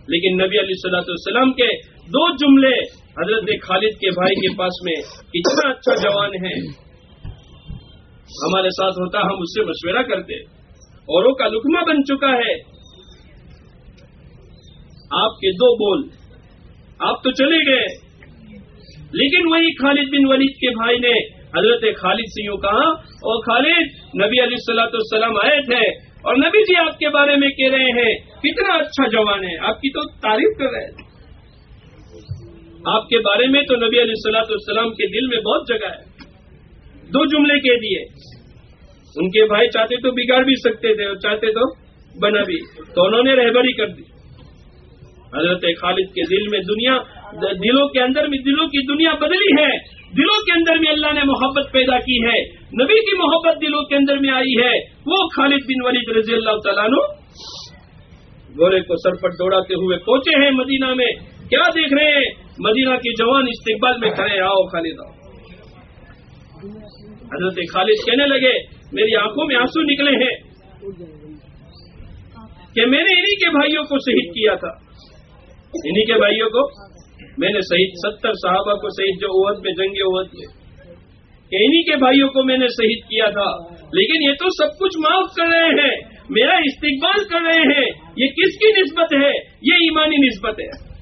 لیکن نبی علیہ السلاۃ السلام کے دو جملے حضرت خالد کے بھائی کے پاس میں اتنا اچھا جوان ہے ہمارے ساتھ ہوتا ہم اس سے مشورہ کرتے۔ اوروں کا لکما بن چکا ہے۔ آپ کے دو بول۔ آپ تو چلے گئے۔ لیکن وہی خالد بن ولید کے بھائی نے حضرت خالد سے یوں کہا اور خالد، نبی علیہ السلاۃ السلام آئے تھے اور نبی جی آپ کے بارے میں کہہ رہے ہیں، کتنا اچھا جوان ہے آپ کی تو تعریف کر رہے ہیں۔ آپ کے بارے میں تو نبی علیہ السلاۃ والسلام کے دل میں بہت جگہ ہے۔ دو جملے کہہ دیے۔ ان کے بھائی چاہتے تو بگاڑ بھی سکتے تھے اور چاہتے تو بنا بھی۔ تو انہوں نے رہبری کر دی۔ حضرت خالد کے دل میں دنیا، دلوں کے اندر میں، دلوں کی دنیا بدلی ہے۔ دلوں کے اندر میں اللہ نے محبت پیدا کی ہے۔ نبی کی محبت دلوں کے اندر میں آئی ہے۔ وہ خالد بن ولید رضی اللہ تعالیٰ نو کو سر پر دوڑاتے ہوئے پہنچے ہیں مدینہ میں۔ کیا دیکھ رہے ہیں؟ مدینہ کے جوان استقبال میں کھڑے آؤ خالد، آؤ. حضرت خالد کہنے لگے، میری آنکھوں میں آنسو نکلے ہیں کہ میں نے انہی کے بھائیوں کو شہید کیا تھا۔ انہی کے بھائیوں کو؟ میں نے شہید، ستر صحابہ کو شہید جو عہد میں، جنگ عہد میں۔ کہ انہی کے بھائیوں کو میں نے شہید کیا تھا۔ لیکن یہ تو سب کچھ معاف کر رہے ہیں، میرا استقبال کر رہے ہیں۔ یہ کس کی نسبت ہے؟ یہ ایمانی نسبت ہے۔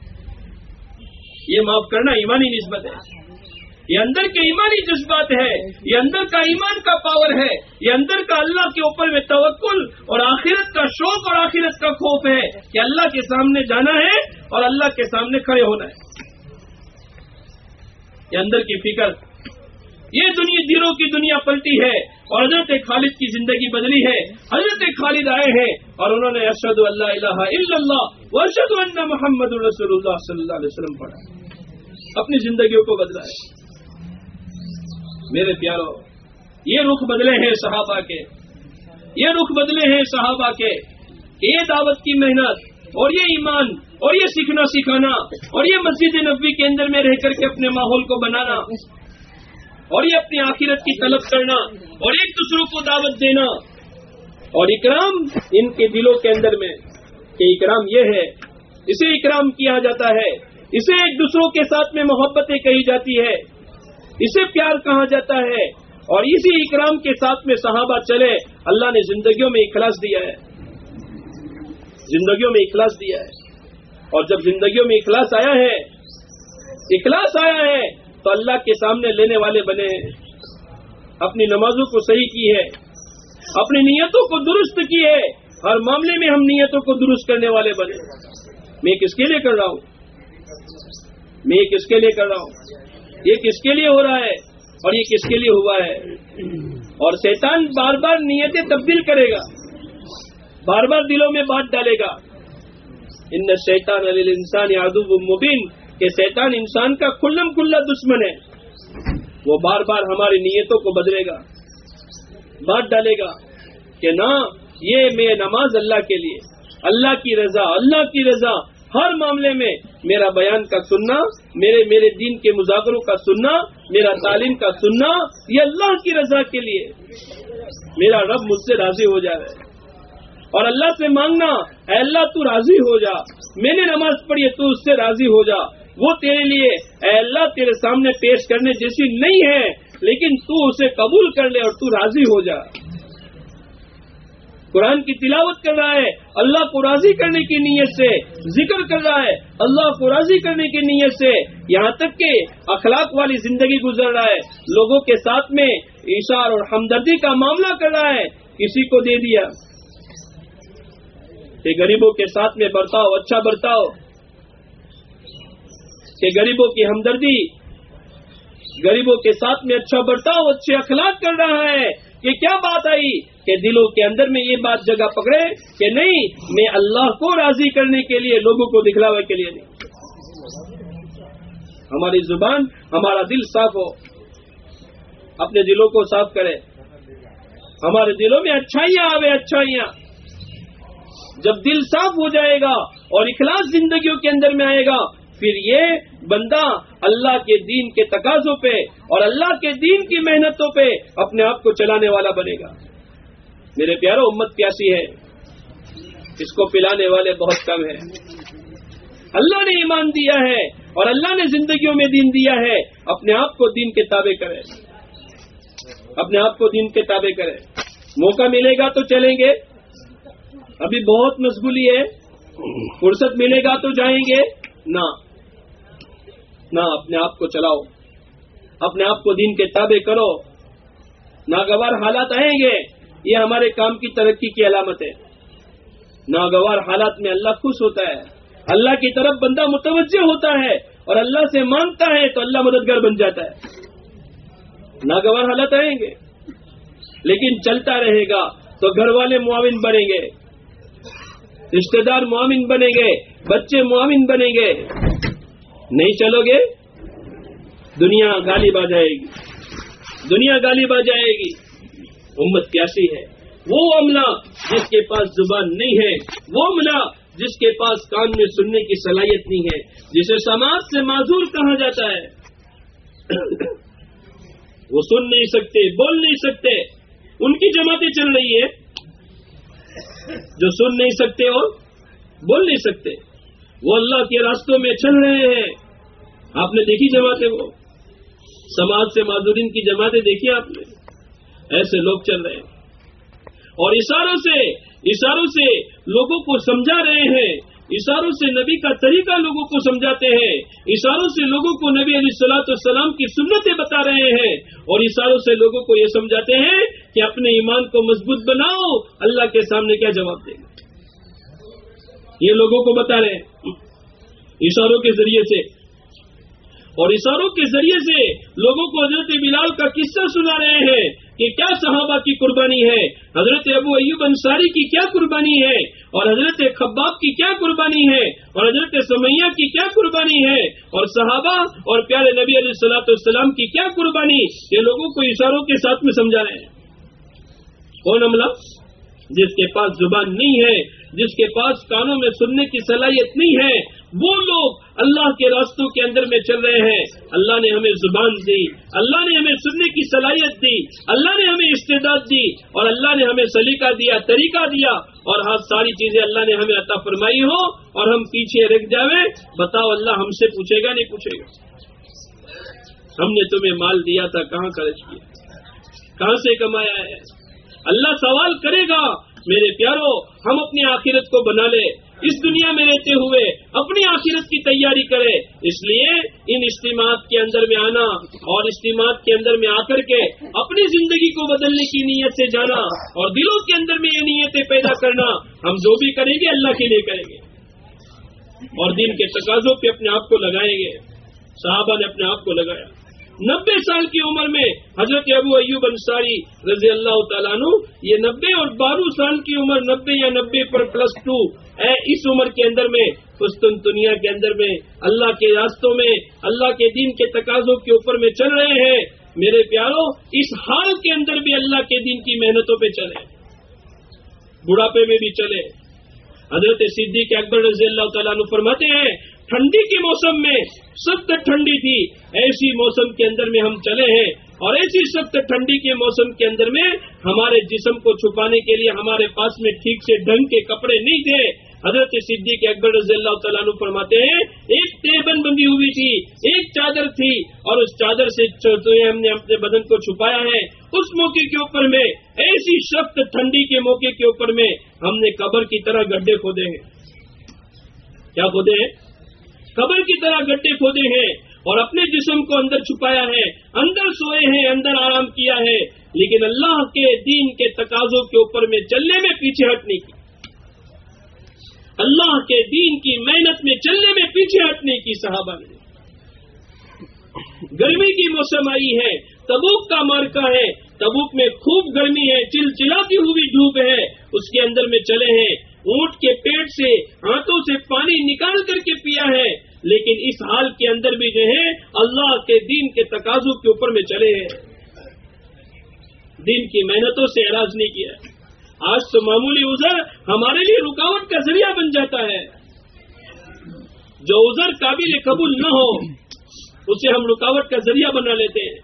یہ معاف کرنا ایمانی نسبت ہے۔ یہ اندر کے ایمانی جذبات ہے، یہ اندر کا ایمان کا پاور ہے، یہ اندر کا اللہ کے اوپر میں توکل اور آخرت کا شوق اور آخرت کا خوف ہے کہ اللہ کے سامنے جانا ہے اور اللہ کے سامنے کھڑے ہونا ہے۔ یہ اندر کی فکر، یہ دنیا دلوں کی دنیا پلٹی ہے۔ اور حضرت خالد کی زندگی بدلی ہے، حضرت خالد آئے ہیں اور انہوں نے ارشد اللہ الہ الا اللہ ارشد اللہ محمد الرسول اللہ صلی اللہ علیہ وسلم پڑھا۔ اپنی زندگیوں کو بدلا ہے میرے پیارو یہ رخ بدلے ہیں صحابہ کے۔ یہ رخ بدلے ہیں صحابہ کے۔ یہ دعوت کی محنت اور یہ ایمان اور یہ سیکھنا سکھانا اور یہ مسجد نبوی کے اندر میں رہ کر کے اپنے ماحول کو بنانا۔ اور یہ اپنی آخرت کی طلب کرنا اور ایک دوسروں کو دعوت دینا۔ اور اکرام ان کے دلوں کے اندر میں کہ اکرام یہ ہے، اسے اکرام کیا جاتا ہے، اسے ایک دوسروں کے ساتھ میں محبتیں کہی جاتی ہے اسے پیار کہا جاتا ہے۔ اور اسی اکرام کے ساتھ میں صحابہ چلے، اللہ نے زندگیوں میں اخلاص دیا ہے۔ زندگیوں میں اخلاص دیا ہے۔ اور جب زندگیوں میں اخلاص آیا ہے، اخلاص آیا ہے تو اللہ کے سامنے لینے والے بنے۔ اپنی نمازوں کو صحیح کی ہے۔ اپنی نیتوں کو درست کی ہے۔ ہر معاملے میں ہم نیتوں کو درست کرنے والے بنے۔ میں کس کے لیے کر رہا ہوں؟ میں کس کے لیے کر رہا ہوں؟ یہ کس کے لیے ہو رہا ہے؟ اور یہ کس کے لیے ہوا ہے؟ اور شیطان بار بار نیتیں تبدیل کرے گا۔ بار بار دلوں میں بات ڈالے گا۔ ان شیطان علی انسان یادو مبین۔ کہ شیطان انسان کا کلم کلا دشمن ہے۔ وہ بار بار ہماری نیتوں کو بدلے گا، بات ڈالے گا کہ نہ، یہ میں نماز اللہ کے لیے، اللہ کی رضا، اللہ کی رضا، ہر معاملے میں میرا بیان کا سننا، میرے میرے دین کے مذاکروں کا سننا، میرا تعلیم کا سننا، یہ اللہ کی رضا کے لیے۔ میرا رب مجھ سے راضی ہو جائے۔ اور اللہ سے مانگنا، اے اللہ تو راضی ہو جا۔ میں نے نماز پڑھی تو اس سے راضی ہو جا۔ وہ تیرے لیے، اے اللہ، تیرے سامنے پیش کرنے جیسی نہیں ہے، لیکن تو اسے قبول کر لے اور تو راضی ہو جا۔ قرآن کی تلاوت کر رہا ہے، اللہ کو راضی کرنے کی نیت سے ذکر کر رہا ہے، اللہ کو راضی کرنے کی نیت سے یہاں تک کہ اخلاق والی زندگی گزر رہا ہے۔ لوگوں کے ساتھ میں اشار اور ہمدردی کا معاملہ کر رہا ہے۔ کسی کو دے دیا۔ کہ غریبوں کے ساتھ میں برتاؤ اچھا برتاؤ۔ کہ غریبوں کی ہمدردی، غریبوں کے ساتھ میں اچھا برتاؤ، اچھے اخلاق کر رہا ہے۔ کہ کیا بات آئی کہ دلوں کے اندر میں یہ بات جگہ پکڑے کہ نہیں، میں اللہ کو راضی کرنے کے لیے، لوگوں کو دکھلاوے کے لیے نہیں۔ ہماری زبان ہمارا دل صاف ہو۔ اپنے دلوں کو صاف کرے۔ ہمارے دلوں میں اچھائیاں آوے، اچھائیاں۔ جب دل صاف ہو جائے گا اور اخلاص زندگیوں کے اندر میں آئے گا، پھر یہ بندہ اللہ کے دین کے تقاضوں پہ اور اللہ کے دین کی محنتوں پہ اپنے آپ کو چلانے والا بنے گا۔ میرے پیاروں امت پیاسی ہے، اس کو پلانے والے بہت کم ہیں۔ اللہ نے ایمان دیا ہے اور اللہ نے زندگیوں میں دین دیا ہے، اپنے آپ کو دین کے تابع کرے اپنے آپ کو دین کے تابع کرے موقع ملے گا تو چلیں گے۔ ابھی بہت مشغولی ہے۔ فرصت ملے گا تو جائیں گے۔ نہ نہ اپنے آپ کو چلاؤ، اپنے آپ کو دین کے تابع کرو۔ ناگوار حالات آئیں گے، یہ ہمارے کام کی ترقی کی علامت ہے۔ ناگوار حالات میں اللہ خوش ہوتا ہے۔ اللہ کی طرف بندہ متوجہ ہوتا ہے اور اللہ سے مانگتا ہے تو اللہ مددگار بن جاتا ہے۔ ناگوار حالت آئیں گے، لیکن چلتا رہے گا تو گھر والے معاون بنیں گے۔ رشتے دار معاون بنیں گے، بچے معاون بنیں گے۔ نہیں چلو گے؟ دنیا گالی با جائے گی۔ دنیا گالی با جائے گی۔ امت پیاسی ہے۔ وہ عملہ جس کے پاس زبان نہیں ہے، وہ عملہ جس کے پاس کان میں سننے کی صلاحیت نہیں ہے، جسے سماج سے معذور کہا جاتا ہے۔ وہ سن نہیں سکتے، بول نہیں سکتے۔ ان کی جماعتیں چل رہی ہے جو سن نہیں سکتے اور بول نہیں سکتے۔ وہ اللہ کے راستوں میں چل رہے ہیں۔ آپ نے دیکھی جماعتیں وہ؟ سماج سے معذورین کی جماعتیں دیکھی آپ نے؟ ایسے لوگ چل رہے ہیں۔ اور اشاروں سے اشاروں سے لوگوں کو سمجھا رہے ہیں۔ اشاروں سے نبی کا طریقہ لوگوں کو سمجھاتے ہیں۔ اشاروں سے لوگوں کو نبی علیہ السلاۃ السلام کی سنتیں بتا رہے ہیں۔ اور اشاروں سے لوگوں کو یہ سمجھاتے ہیں کہ اپنے ایمان کو مضبوط بناؤ۔ اللہ کے سامنے کیا جواب دیں گے یہ لوگوں کو بتا رہے ہیں۔ اشاروں کے ذریعے سے اور اشاروں کے ذریعے سے لوگوں کو حضرت بلال کا قصہ سنا رہے ہیں کہ کیا صحابہ کی قربانی ہے، حضرت ابو ایوب انصاری کی کیا قربانی ہے، اور حضرت خباب کی کیا قربانی ہے، اور حضرت سمیہ کی کیا قربانی ہے، اور صحابہ اور پیارے نبی علیہ السلاۃ السلام کی کیا قربانی، یہ لوگوں کو اشاروں کے ساتھ میں سمجھا رہے ہیں۔ کون عملہ؟ جس کے پاس زبان نہیں ہے، جس کے پاس کانوں میں سننے کی صلاحیت نہیں ہے وہ لوگ اللہ کے راستوں کے اندر میں چل رہے ہیں۔ اللہ نے ہمیں زبان دی، اللہ نے ہمیں سننے کی صلاحیت دی، اللہ نے ہمیں استعداد دی اور اللہ نے ہمیں سلیقہ دیا، طریقہ دیا اور ہاں ساری چیزیں اللہ نے ہمیں عطا فرمائی ہو اور ہم پیچھے رکھ جاوے۔ بتاؤ اللہ ہم سے پوچھے گا نہیں پوچھے گا۔ ہم نے تمہیں مال دیا تھا، کہاں خرچ کیا؟ کہاں سے کمایا ہے؟ اللہ سوال کرے گا میرے پیارو، ہم اپنی آخرت کو بنا لے۔ اس دنیا میں رہتے ہوئے اپنی آخرت کی تیاری کرے۔ اس لیے ان اجتماعات کے اندر میں آنا اور اجتماعات کے اندر میں آ کر کے اپنی زندگی کو بدلنے کی نیت سے جانا اور دلوں کے اندر میں یہ نیتیں پیدا کرنا، ہم جو بھی کریں گے، اللہ کے لیے کریں گے۔ اور دن کے تقاضوں پہ اپنے آپ کو لگائیں گے۔ صحابہ نے اپنے آپ کو لگایا۔ نبے سال کی عمر میں حضرت ابو ایوب انصاری رضی اللہ تعالیٰ عنہ یہ نبے اور بارہ سال کی عمر نبے یا نبے پر پلس ٹو اس عمر کے اندر میں پستن دنیا کے اندر میں، اللہ کے راستوں میں، اللہ کے دین کے تقاضوں کے اوپر میں چل رہے ہیں۔ میرے پیاروں، اس حال کے اندر بھی اللہ کے دین کی محنتوں پہ چلے۔ بڑھاپے میں بھی چلے۔ حضرت صدیق اکبر رضی اللہ تعالیٰ عنہ فرماتے ہیں ٹھنڈی کے موسم میں سخت ٹھنڈی تھی۔ ایسی موسم کے اندر میں ہم چلے ہیں اور ایسی سخت ٹھنڈی کے موسم کے اندر میں ہمارے جسم کو چھپانے کے لیے ہمارے پاس میں ٹھیک سے ڈھنگ کے کپڑے نہیں تھے۔ حضرت صدیق کے اکبر رضی اللہ تعالیٰ عنہ فرماتے ہیں، ایک تیبن بندی ہوئی تھی، ایک چادر تھی اور اس چادر سے ہم نے اپنے بدن کو چھپایا ہے۔ اس موقع کے اوپر میں، ایسی سخت ٹھنڈی کے موقع کے اوپر میں ہم نے قبر کی طرح گڈھے کھودے ہیں۔ کیا کھودے ہیں؟ قبر کی طرح گڈھے کھودے ہیں اور اپنے جسم کو اندر چھپایا ہے، اندر سوئے ہیں، اندر آرام کیا ہے۔ لیکن اللہ کے دین کے تقاضوں کے اوپر میں چلنے میں پیچھے ہٹنے کی۔ اللہ کے دین کی محنت میں چلنے میں پیچھے ہٹنے کی، صحابہ نے۔ گرمی کی موسم آئی ہے، تبوک کا مارکا ہے۔ تبوک میں خوب گرمی ہے چل چلاتی ہوئی دھوپ ہے، اس کے اندر میں چلے ہیں۔ اونٹ کے پیٹ سے ہاتھوں سے پانی نکال کر کے پیا ہے۔ لیکن اس حال کے اندر بھی جو ہے، اللہ کے دین کے تقاضوں کے اوپر میں چلے ہیں۔ دین کی محنتوں سے اعراض نہیں کیا۔ آج تو معمولی ازر ہمارے لیے رکاوٹ کا ذریعہ بن جاتا ہے۔ جو ازر قابل قبول نہ ہو، اسے ہم رکاوٹ کا ذریعہ بنا لیتے ہیں۔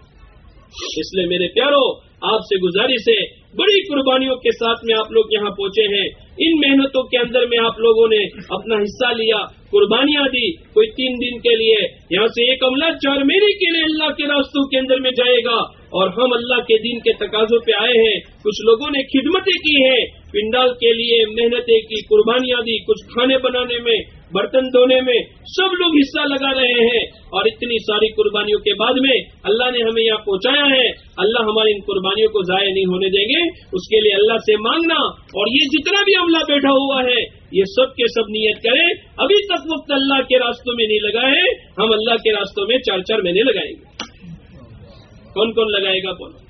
اس لیے میرے پیاروں، آپ سے گزارش ہے بڑی قربانیوں کے ساتھ میں آپ لوگ یہاں پہنچے ہیں۔ ان محنتوں کے اندر میں آپ لوگوں نے اپنا حصہ لیا، قربانیاں دی کوئی تین دن کے لیے۔ یہاں سے ایک عملہ چار مہینے کے لیے اللہ کے راستوں کے اندر میں جائے گا۔ اور ہم اللہ کے دین کے تقاضوں پہ آئے ہیں۔ کچھ لوگوں نے خدمتیں کی ہیں۔ پنڈال کے لیے محنتیں کی، قربانیاں دی، کچھ کھانے بنانے میں، برتن دھونے میں سب لوگ حصہ لگا رہے ہیں۔ اور اتنی ساری قربانیوں کے بعد میں اللہ نے ہمیں یہاں پہنچایا ہے۔ اللہ ہماری ان قربانیوں کو ضائع نہیں ہونے دیں گے۔ اس کے لیے اللہ سے مانگنا اور یہ جتنا بھی عملہ بیٹھا ہوا ہے، یہ سب کے سب نیت کرے ابھی تک وقت اللہ کے راستوں میں نہیں لگائے ہم اللہ کے راستوں میں چار چار مہینے لگائیں گے۔ کون کون لگائے گا؟ کون؟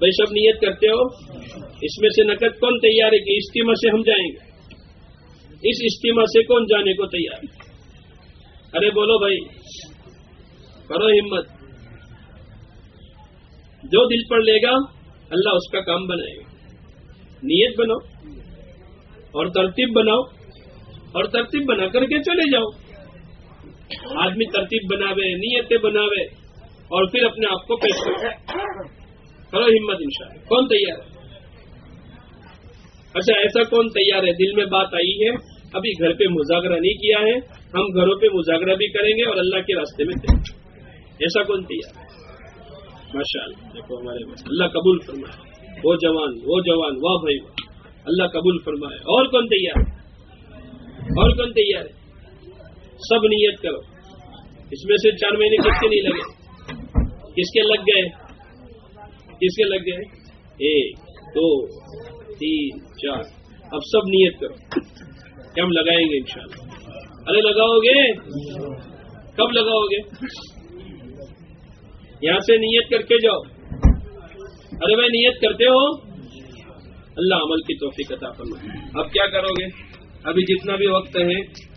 بھائی سب نیت کرتے ہو؟ اس میں سے نقد کون تیار ہے کہ استیما سے ہم جائیں گے؟ اس استیما سے کون جانے کو تیار ہے؟ ارے بولو بھائی، کرو ہمت۔ جو دل پر لے گا، اللہ اس کا کام بنائے گا۔ نیت بناؤ اور ترتیب بناؤ اور ترتیب بنا کر کے چلے جاؤ۔ آدمی ترتیب بناوے، نیتیں بناوے اور پھر اپنے آپ کو پیش کرے۔ کرو ہمت انشاءاللہ کون تیار ہے؟ اچھا ایسا کون تیار ہے؟ دل میں بات آئی ہے، ابھی گھر پہ مذاکرہ نہیں کیا ہے، ہم گھروں پہ مذاکرہ بھی کریں گے اور اللہ کے راستے میں دیں ایسا کون تیار ہے؟ ماشاء اللہ، دیکھو ہمارے پاس اللہ قبول فرمائے۔ وہ جوان وہ جوان، واہ بھائی اللہ قبول فرمائے۔ اور کون تیار ہے؟ اور کون تیار ہے؟ سب نیت کرو۔ اس میں سے چار مہینے کس کے نہیں لگے؟ کس کے لگ گئے؟ کس کے لگ گئے؟ ایک دو، تین، چار۔ اب سب نیت کرو۔ کہ ہم لگائیں گے انشاءاللہ؟ ارے، لگاؤ گے؟ کب لگاؤ گے؟ یہاں سے نیت کر کے جاؤ۔ ارے، میں نیت کرتے ہو؟ اللہ عمل کی توفیق عطا فرمائے۔ اب کیا کرو گے؟ ابھی جتنا بھی وقت ہے